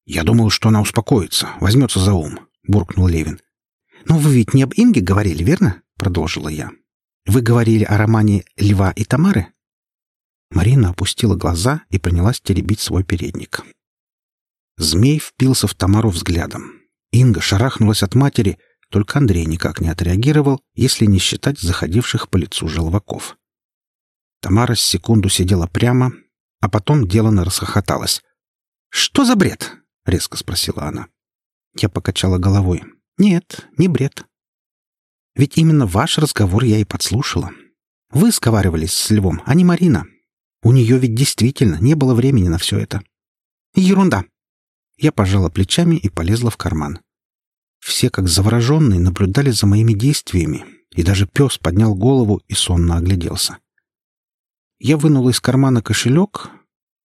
«Я думал, что она успокоится, возьмется за ум», — буркнул Левин. «Но вы ведь не об Инге говорили, верно?» — продолжила я. «Вы говорили о романе Льва и Тамары?» Марина опустила глаза и принялась теребить свой передник. Змей впился в Тамару взглядом. Инга шарахнулась от матери, только Андрей никак не отреагировал, если не считать заходивших по лицу желваков. Тамара с секунду сидела прямо, а потом делано расхохоталась. «Что за бред?» — резко спросила она. Я покачала головой. «Нет, не бред. Ведь именно ваш разговор я и подслушала. Вы сговаривались с Львом, а не Марина. У нее ведь действительно не было времени на все это. Ерунда. Я пожала плечами и полезла в карман. Все, как завороженные, наблюдали за моими действиями, и даже пес поднял голову и сонно огляделся. Я вынула из кармана кошелек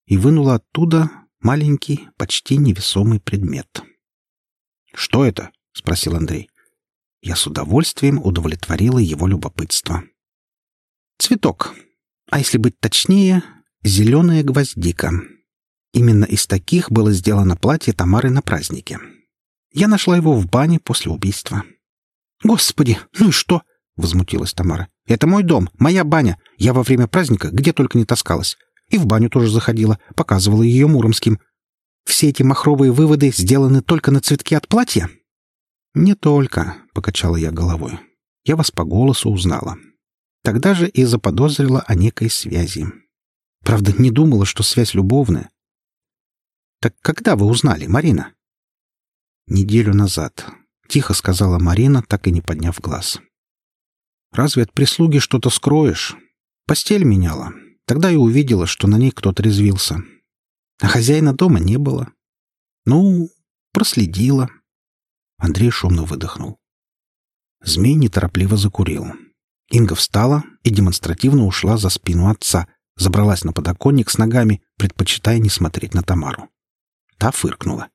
и вынула оттуда маленький, почти невесомый предмет. «Что это?» — спросил Андрей. Я с удовольствием удовлетворила его любопытство. «Цветок. А если быть точнее, зеленая гвоздика», Именно из таких было сделано платье Тамары на празднике. Я нашла его в бане после убийства. «Господи, ну и что?» — возмутилась Тамара. «Это мой дом, моя баня. Я во время праздника где только не таскалась. И в баню тоже заходила, показывала ее муромским. Все эти махровые выводы сделаны только на цветке от платья?» «Не только», — покачала я головой. «Я вас по голосу узнала. Тогда же и заподозрила о некой связи. Правда, не думала, что связь любовная. Так когда вы узнали, Марина? Неделю назад, тихо сказала Марина, так и не подняв глаз. Разве от прислуги что-то скроешь? Постель меняла. Тогда и увидела, что на ней кто-то резвился. А хозяина дома не было. Ну, проследила. Андрей шумно выдохнул. Змей неторопливо закурил. Инга встала и демонстративно ушла за спину отца, забралась на подоконник с ногами, предпочитая не смотреть на Тамару. Та фыркнула.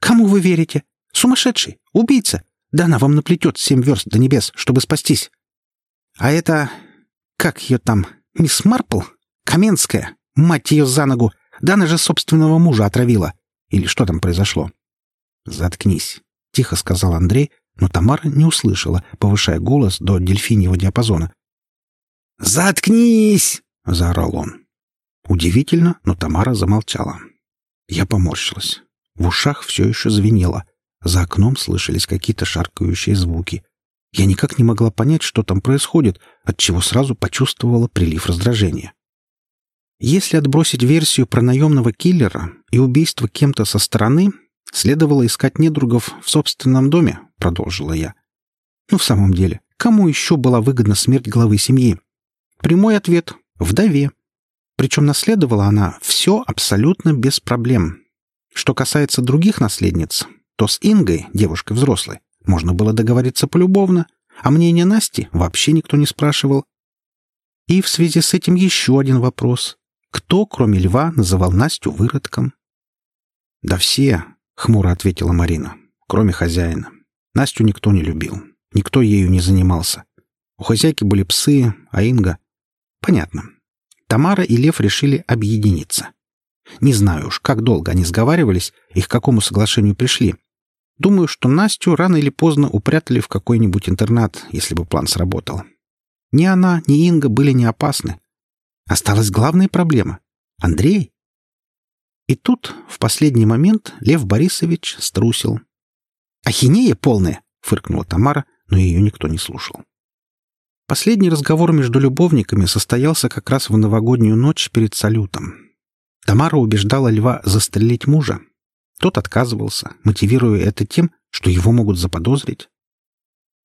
«Кому вы верите? Сумасшедший? Убийца? Да она вам наплетет семь верст до небес, чтобы спастись. А это... Как ее там? Мисс Марпл? Каменская? Мать ее за ногу! Да она же собственного мужа отравила. Или что там произошло?» «Заткнись», — тихо сказал Андрей, но Тамара не услышала, повышая голос до дельфиньего диапазона. «Заткнись!» — заорал он. Удивительно, но Тамара замолчала. Я поморщилась. В ушах все еще звенело. За окном слышались какие-то шаркающие звуки. Я никак не могла понять, что там происходит, отчего сразу почувствовала прилив раздражения. Если отбросить версию про наемного киллера и убийство кем-то со стороны, следовало искать недругов в собственном доме, — продолжила я. «Ну, в самом деле, кому еще была выгодна смерть главы семьи?» Прямой ответ — вдове. Причем наследовала она все абсолютно без проблем. Что касается других наследниц, то с Ингой, девушкой взрослой, можно было договориться полюбовно, а мнение Насти вообще никто не спрашивал. И в связи с этим еще один вопрос. Кто, кроме льва, называл Настю выродком? «Да все», — хмуро ответила Марина, — «кроме хозяина. Настю никто не любил. Никто ею не занимался. У хозяйки были псы, а Инга... Понятно. Тамара и Лев решили объединиться. Не знаю уж, как долго они сговаривались и к какому соглашению пришли. Думаю, что Настю рано или поздно упрятали в какой-нибудь интернат, если бы план сработал. Ни она, ни Инга были не опасны. Осталась главная проблема — Андрей. И тут, в последний момент, Лев Борисович струсил. «Ахинея полная!» — фыркнула Тамара, но ее никто не слушал. Последний разговор между любовниками состоялся как раз в новогоднюю ночь перед салютом. Тамара убеждала Льва застрелить мужа. Тот отказывался, мотивируя это тем, что его могут заподозрить.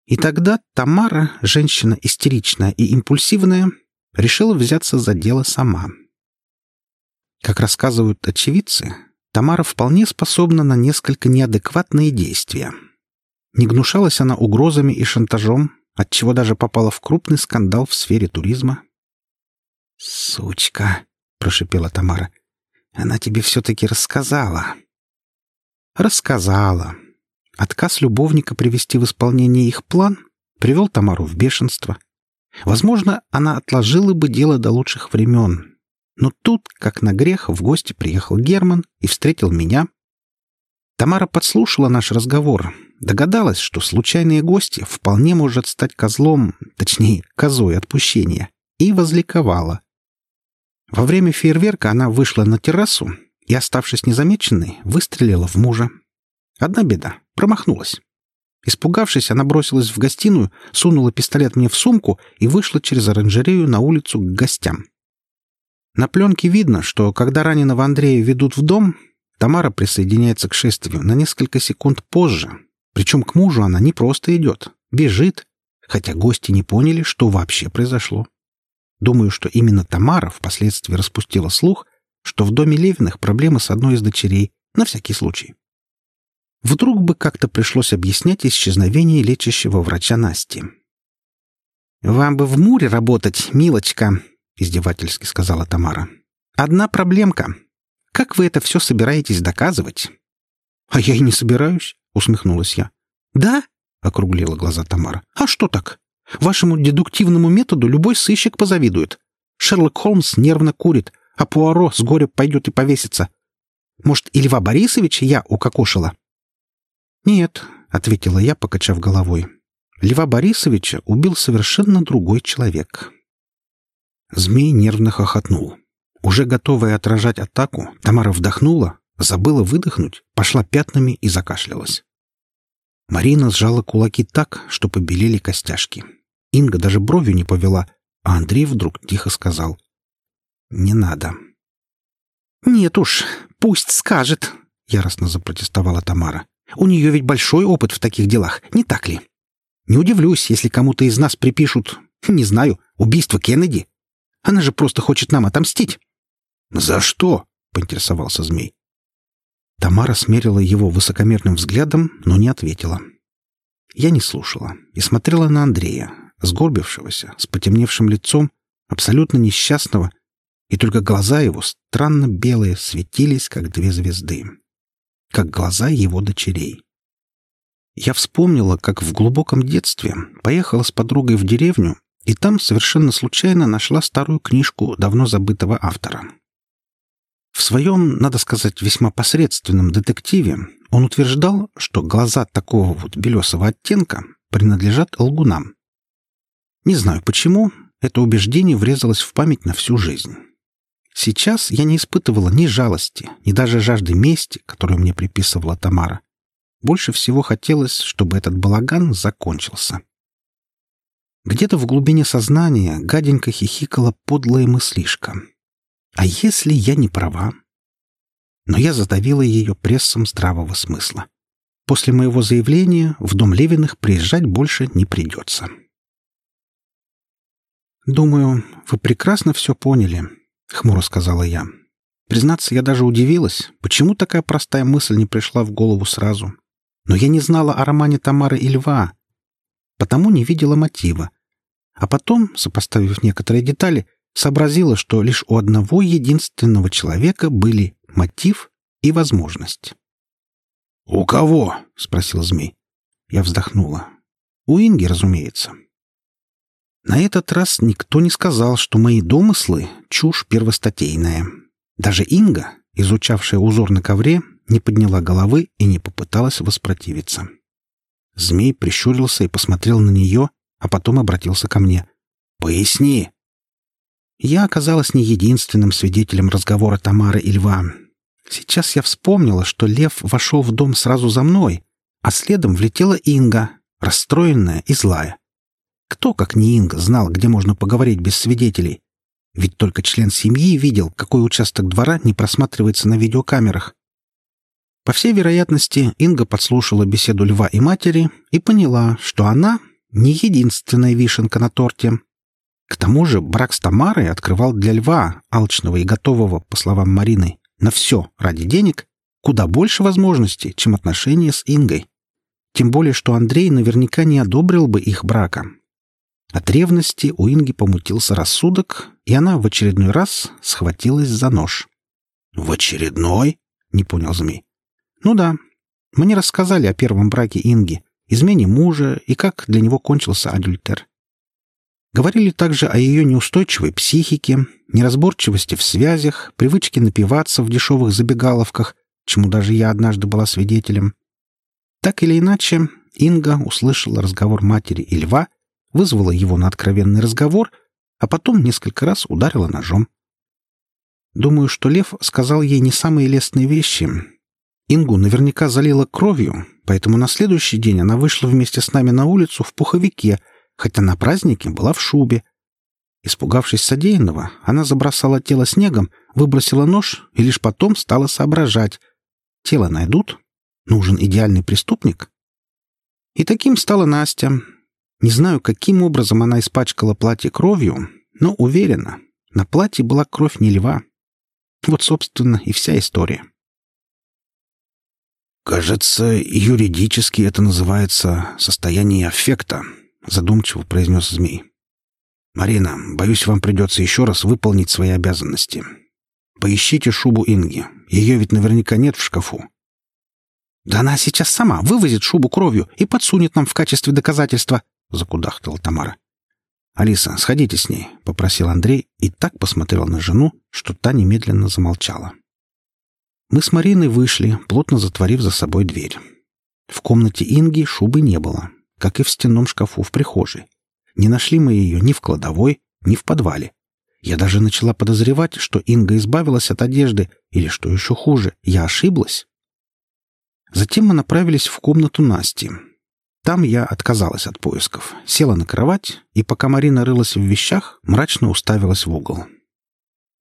И тогда Тамара, женщина истеричная и импульсивная, решила взяться за дело сама. Как рассказывают очевидцы, Тамара вполне способна на несколько неадекватные действия. Не гнушалась она угрозами и шантажом, отчего даже попала в крупный скандал в сфере туризма. «Сучка!» — прошипела Тамара. «Она тебе все-таки рассказала». «Рассказала». Отказ любовника привести в исполнение их план привел Тамару в бешенство. Возможно, она отложила бы дело до лучших времен, но тут, как на грех, в гости приехал Герман и встретил меня. Тамара подслушала наш разговор, догадалась, что случайные гости вполне может стать козлом, точнее, козой отпущения, и возликовала. Во время фейерверка она вышла на террасу и, оставшись незамеченной, выстрелила в мужа. Одна беда — промахнулась. Испугавшись, она бросилась в гостиную, сунула пистолет мне в сумку и вышла через оранжерею на улицу к гостям. На пленке видно, что когда раненого Андрея ведут в дом, Тамара присоединяется к шествию на несколько секунд позже. Причем к мужу она не просто идет, бежит, хотя гости не поняли, что вообще произошло. Думаю, что именно Тамара впоследствии распустила слух, что в доме Левиных проблемы с одной из дочерей, на всякий случай. Вдруг бы как-то пришлось объяснять исчезновение лечащего врача Насти. «Вам бы в Муре работать, милочка», — издевательски сказала Тамара. «Одна проблемка. Как вы это все собираетесь доказывать?» «А я и не собираюсь», — усмехнулась я. «Да?» — округлила глаза Тамара. «А что так? Вашему дедуктивному методу любой сыщик позавидует. Шерлок Холмс нервно курит, а Пуаро с горя пойдет и повесится. Может, и Льва Борисовича я укокошила?» «Нет», — ответила я, покачав головой. «Льва Борисовича убил совершенно другой человек». Змей нервно хохотнул. Уже готовая отражать атаку, Тамара вдохнула, забыла выдохнуть, пошла пятнами и закашлялась. Марина сжала кулаки так, что побелели костяшки. Инга даже бровью не повела, а Андрей вдруг тихо сказал. «Не надо». «Нет уж, пусть скажет», — яростно запротестовала Тамара. «У нее ведь большой опыт в таких делах, не так ли? Не удивлюсь, если кому-то из нас припишут, не знаю, убийство Кеннеди. Она же просто хочет нам отомстить». «За что?» — поинтересовался змей. Тамара смерила его высокомерным взглядом, но не ответила. Я не слушала и смотрела на Андрея, сгорбившегося, с потемневшим лицом, абсолютно несчастного, и только глаза его, странно белые, светились, как две звезды. Как глаза его дочерей. Я вспомнила, как в глубоком детстве поехала с подругой в деревню и там совершенно случайно нашла старую книжку давно забытого автора. В своем, надо сказать, весьма посредственном детективе он утверждал, что глаза такого вот белесого оттенка принадлежат лгунам. Не знаю почему, это убеждение врезалось в память на всю жизнь. Сейчас я не испытывала ни жалости, ни даже жажды мести, которую мне приписывала Тамара. Больше всего хотелось, чтобы этот балаган закончился. Где-то в глубине сознания гаденько хихикала подлая мыслишка. А если я не права? Но я задавила ее прессом здравого смысла. После моего заявления в дом Левиных приезжать больше не придется. «Думаю, вы прекрасно все поняли», — хмуро сказала я. Признаться, я даже удивилась, почему такая простая мысль не пришла в голову сразу. Но я не знала о романе Тамары и Льва, потому не видела мотива. А потом, сопоставив некоторые детали, сообразила, что лишь у одного единственного человека были мотив и возможность. «У кого?» — спросил змей. Я вздохнула. «У Инги, разумеется». На этот раз никто не сказал, что мои домыслы — чушь первостатейная. Даже Инга, изучавшая узор на ковре, не подняла головы и не попыталась воспротивиться. Змей прищурился и посмотрел на нее, а потом обратился ко мне. «Поясни!» Я оказалась не единственным свидетелем разговора Тамары и Льва. Сейчас я вспомнила, что Лев вошел в дом сразу за мной, а следом влетела Инга, расстроенная и злая. Кто, как не Инга, знал, где можно поговорить без свидетелей? Ведь только член семьи видел, какой участок двора не просматривается на видеокамерах. По всей вероятности, Инга подслушала беседу льва и матери и поняла, что она не единственная вишенка на торте. К тому же брак с Тамарой открывал для льва, алчного и готового, по словам Марины, на все ради денег, куда больше возможностей, чем отношения с Ингой. Тем более, что Андрей наверняка не одобрил бы их брака. От ревности у Инги помутился рассудок, и она в очередной раз схватилась за нож. «В очередной?» — не понял змей. Ну да. Мне рассказали о первом браке Инги, измене мужа и как для него кончился адюльтер. Говорили также о ее неустойчивой психике, неразборчивости в связях, привычке напиваться в дешевых забегаловках, чему даже я однажды была свидетелем. Так или иначе, Инга услышала разговор матери и льва, вызвала его на откровенный разговор, а потом несколько раз ударила ножом. Думаю, что Лев сказал ей не самые лестные вещи, Ингу наверняка залила кровью, поэтому на следующий день она вышла вместе с нами на улицу в пуховике, хотя на празднике была в шубе. Испугавшись содеянного, она забросала тело снегом, выбросила нож и лишь потом стала соображать. Тело найдут? Нужен идеальный преступник? И таким стала Настя. Не знаю, каким образом она испачкала платье кровью, но уверена, на платье была кровь не льва. Вот, собственно, и вся история. «Кажется, юридически это называется состояние аффекта», — задумчиво произнес змей. «Марина, боюсь, вам придется еще раз выполнить свои обязанности. Поищите шубу Инги. Ее ведь наверняка нет в шкафу». «Да она сейчас сама вывозит шубу кровью и подсунет нам в качестве доказательства», — закудахтала Тамара. «Алиса, сходите с ней», — попросил Андрей и так посмотрел на жену, что та немедленно замолчала. Мы с Мариной вышли, плотно затворив за собой дверь. В комнате Инги шубы не было, как и в стенном шкафу в прихожей. Не нашли мы ее ни в кладовой, ни в подвале. Я даже начала подозревать, что Инга избавилась от одежды, или, что еще хуже, я ошиблась. Затем мы направились в комнату Насти. Там я отказалась от поисков, села на кровать и, пока Марина рылась в вещах, мрачно уставилась в угол.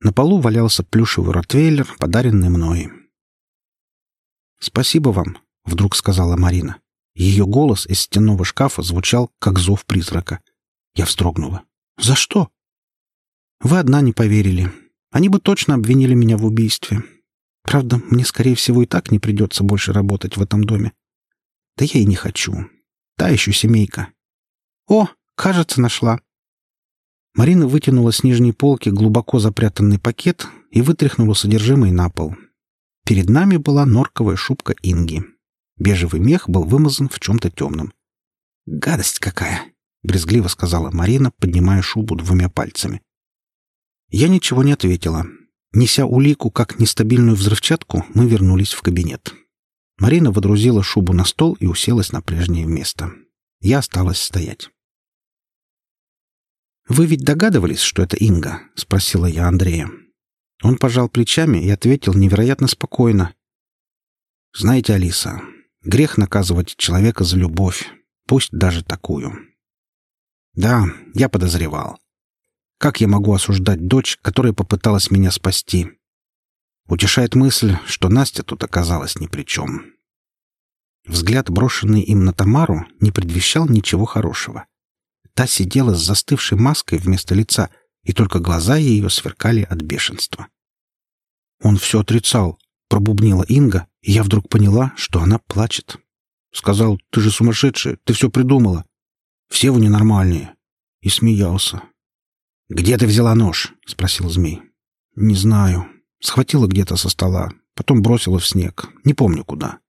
На полу валялся плюшевый ротвейлер, подаренный мной. «Спасибо вам», — вдруг сказала Марина. Ее голос из стенного шкафа звучал, как зов призрака. Я вздрогнула. «За что?» «Вы одна не поверили. Они бы точно обвинили меня в убийстве. Правда, мне, скорее всего, и так не придется больше работать в этом доме. Да я и не хочу. Та еще семейка. О, кажется, нашла». Марина вытянула с нижней полки глубоко запрятанный пакет и вытряхнула содержимое на пол. Перед нами была норковая шубка Инги. Бежевый мех был вымазан в чем-то темном. «Гадость какая!» — брезгливо сказала Марина, поднимая шубу двумя пальцами. Я ничего не ответила. Неся улику как нестабильную взрывчатку, мы вернулись в кабинет. Марина водрузила шубу на стол и уселась на прежнее место. Я осталась стоять. «Вы ведь догадывались, что это Инга?» — спросила я Андрея. Он пожал плечами и ответил невероятно спокойно. «Знаете, Алиса, грех наказывать человека за любовь, пусть даже такую. Да, я подозревал. Как я могу осуждать дочь, которая попыталась меня спасти? Утешает мысль, что Настя тут оказалась ни при чем. Взгляд, брошенный им на Тамару, не предвещал ничего хорошего. Та сидела с застывшей маской вместо лица, и только глаза ее сверкали от бешенства. Он все отрицал, пробубнила Инга, и я вдруг поняла, что она плачет. Сказал, ты же сумасшедшая, ты все придумала. Все вы ненормальные. И смеялся. «Где ты взяла нож?» — спросил змей. «Не знаю. Схватила где-то со стола, потом бросила в снег. Не помню куда.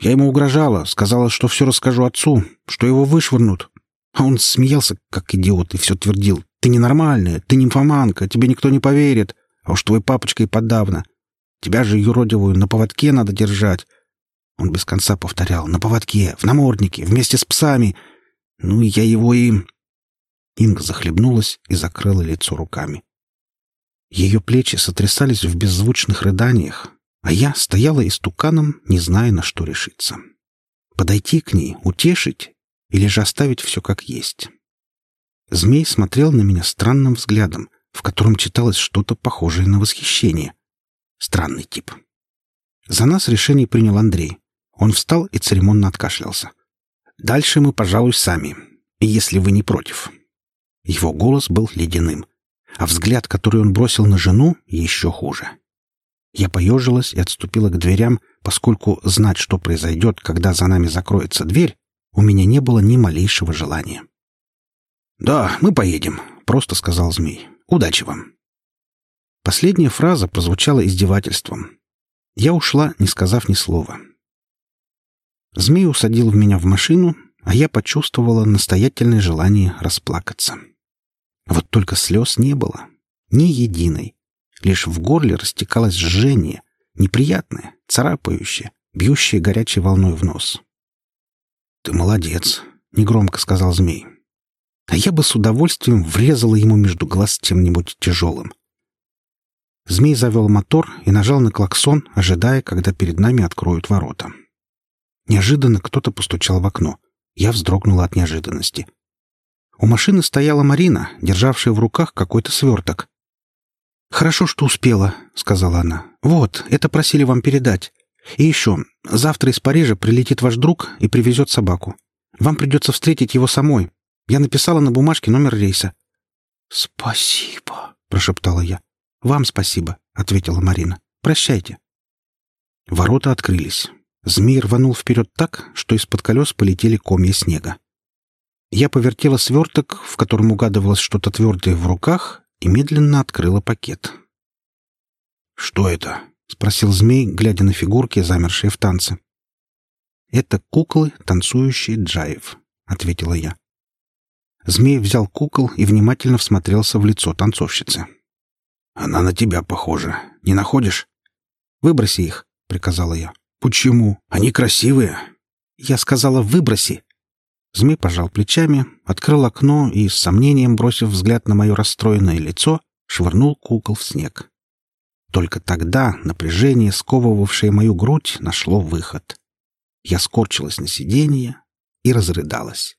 Я ему угрожала, сказала, что все расскажу отцу, что его вышвырнут. А он смеялся, как идиот, и все твердил. «Ты ненормальная, ты нимфоманка, тебе никто не поверит, а уж твой папочка и подавно. Тебя же, юродивую, на поводке надо держать». Он без конца повторял «на поводке, в наморднике, вместе с псами». Ну, я его и... Инга захлебнулась и закрыла лицо руками. Ее плечи сотрясались в беззвучных рыданиях, а я стояла истуканом, не зная, на что решиться. Подойти к ней, утешить или же оставить все как есть. Змей смотрел на меня странным взглядом, в котором читалось что-то похожее на восхищение. Странный тип. За нас решение принял Андрей. Он встал и церемонно откашлялся. «Дальше мы, пожалуй, сами, если вы не против». Его голос был ледяным, а взгляд, который он бросил на жену, еще хуже. Я поежилась и отступила к дверям, поскольку знать, что произойдет, когда за нами закроется дверь, у меня не было ни малейшего желания. «Да, мы поедем», — просто сказал змей. «Удачи вам». Последняя фраза прозвучала издевательством. Я ушла, не сказав ни слова. Змей усадил меня в машину, а я почувствовала настоятельное желание расплакаться. Вот только слез не было. Ни единой. Лишь в горле растекалось жжение, неприятное, царапающее, бьющее горячей волной в нос. «Ты молодец», — негромко сказал змей. А я бы с удовольствием врезала ему между глаз чем-нибудь тяжелым. Змей завел мотор и нажал на клаксон, ожидая, когда перед нами откроют ворота. Неожиданно кто-то постучал в окно. Я вздрогнула от неожиданности. У машины стояла Марина, державшая в руках какой-то сверток. «Хорошо, что успела», — сказала она. «Вот, это просили вам передать. И еще, завтра из Парижа прилетит ваш друг и привезет собаку. Вам придется встретить его самой. Я написала на бумажке номер рейса». «Спасибо», — прошептала я. «Вам спасибо», — ответила Марина. «Прощайте». Ворота открылись. Змей рванул вперед так, что из-под колес полетели комья снега. Я повертела сверток, в котором угадывалось что-то твердое в руках, и медленно открыла пакет. «Что это?» — спросил змей, глядя на фигурки, замершие в танце. «Это куклы, танцующие джаев», — ответила я. Змей взял кукол и внимательно всмотрелся в лицо танцовщицы. «Она на тебя похожа. Не находишь?» «Выброси их», — приказала я. «Почему? Они красивые». «Я сказала, выброси». Змей пожал плечами, открыл окно и, с сомнением бросив взгляд на мое расстроенное лицо, швырнул кукол в снег. Только тогда напряжение, сковывавшее мою грудь, нашло выход. Я скорчилась на сиденье и разрыдалась.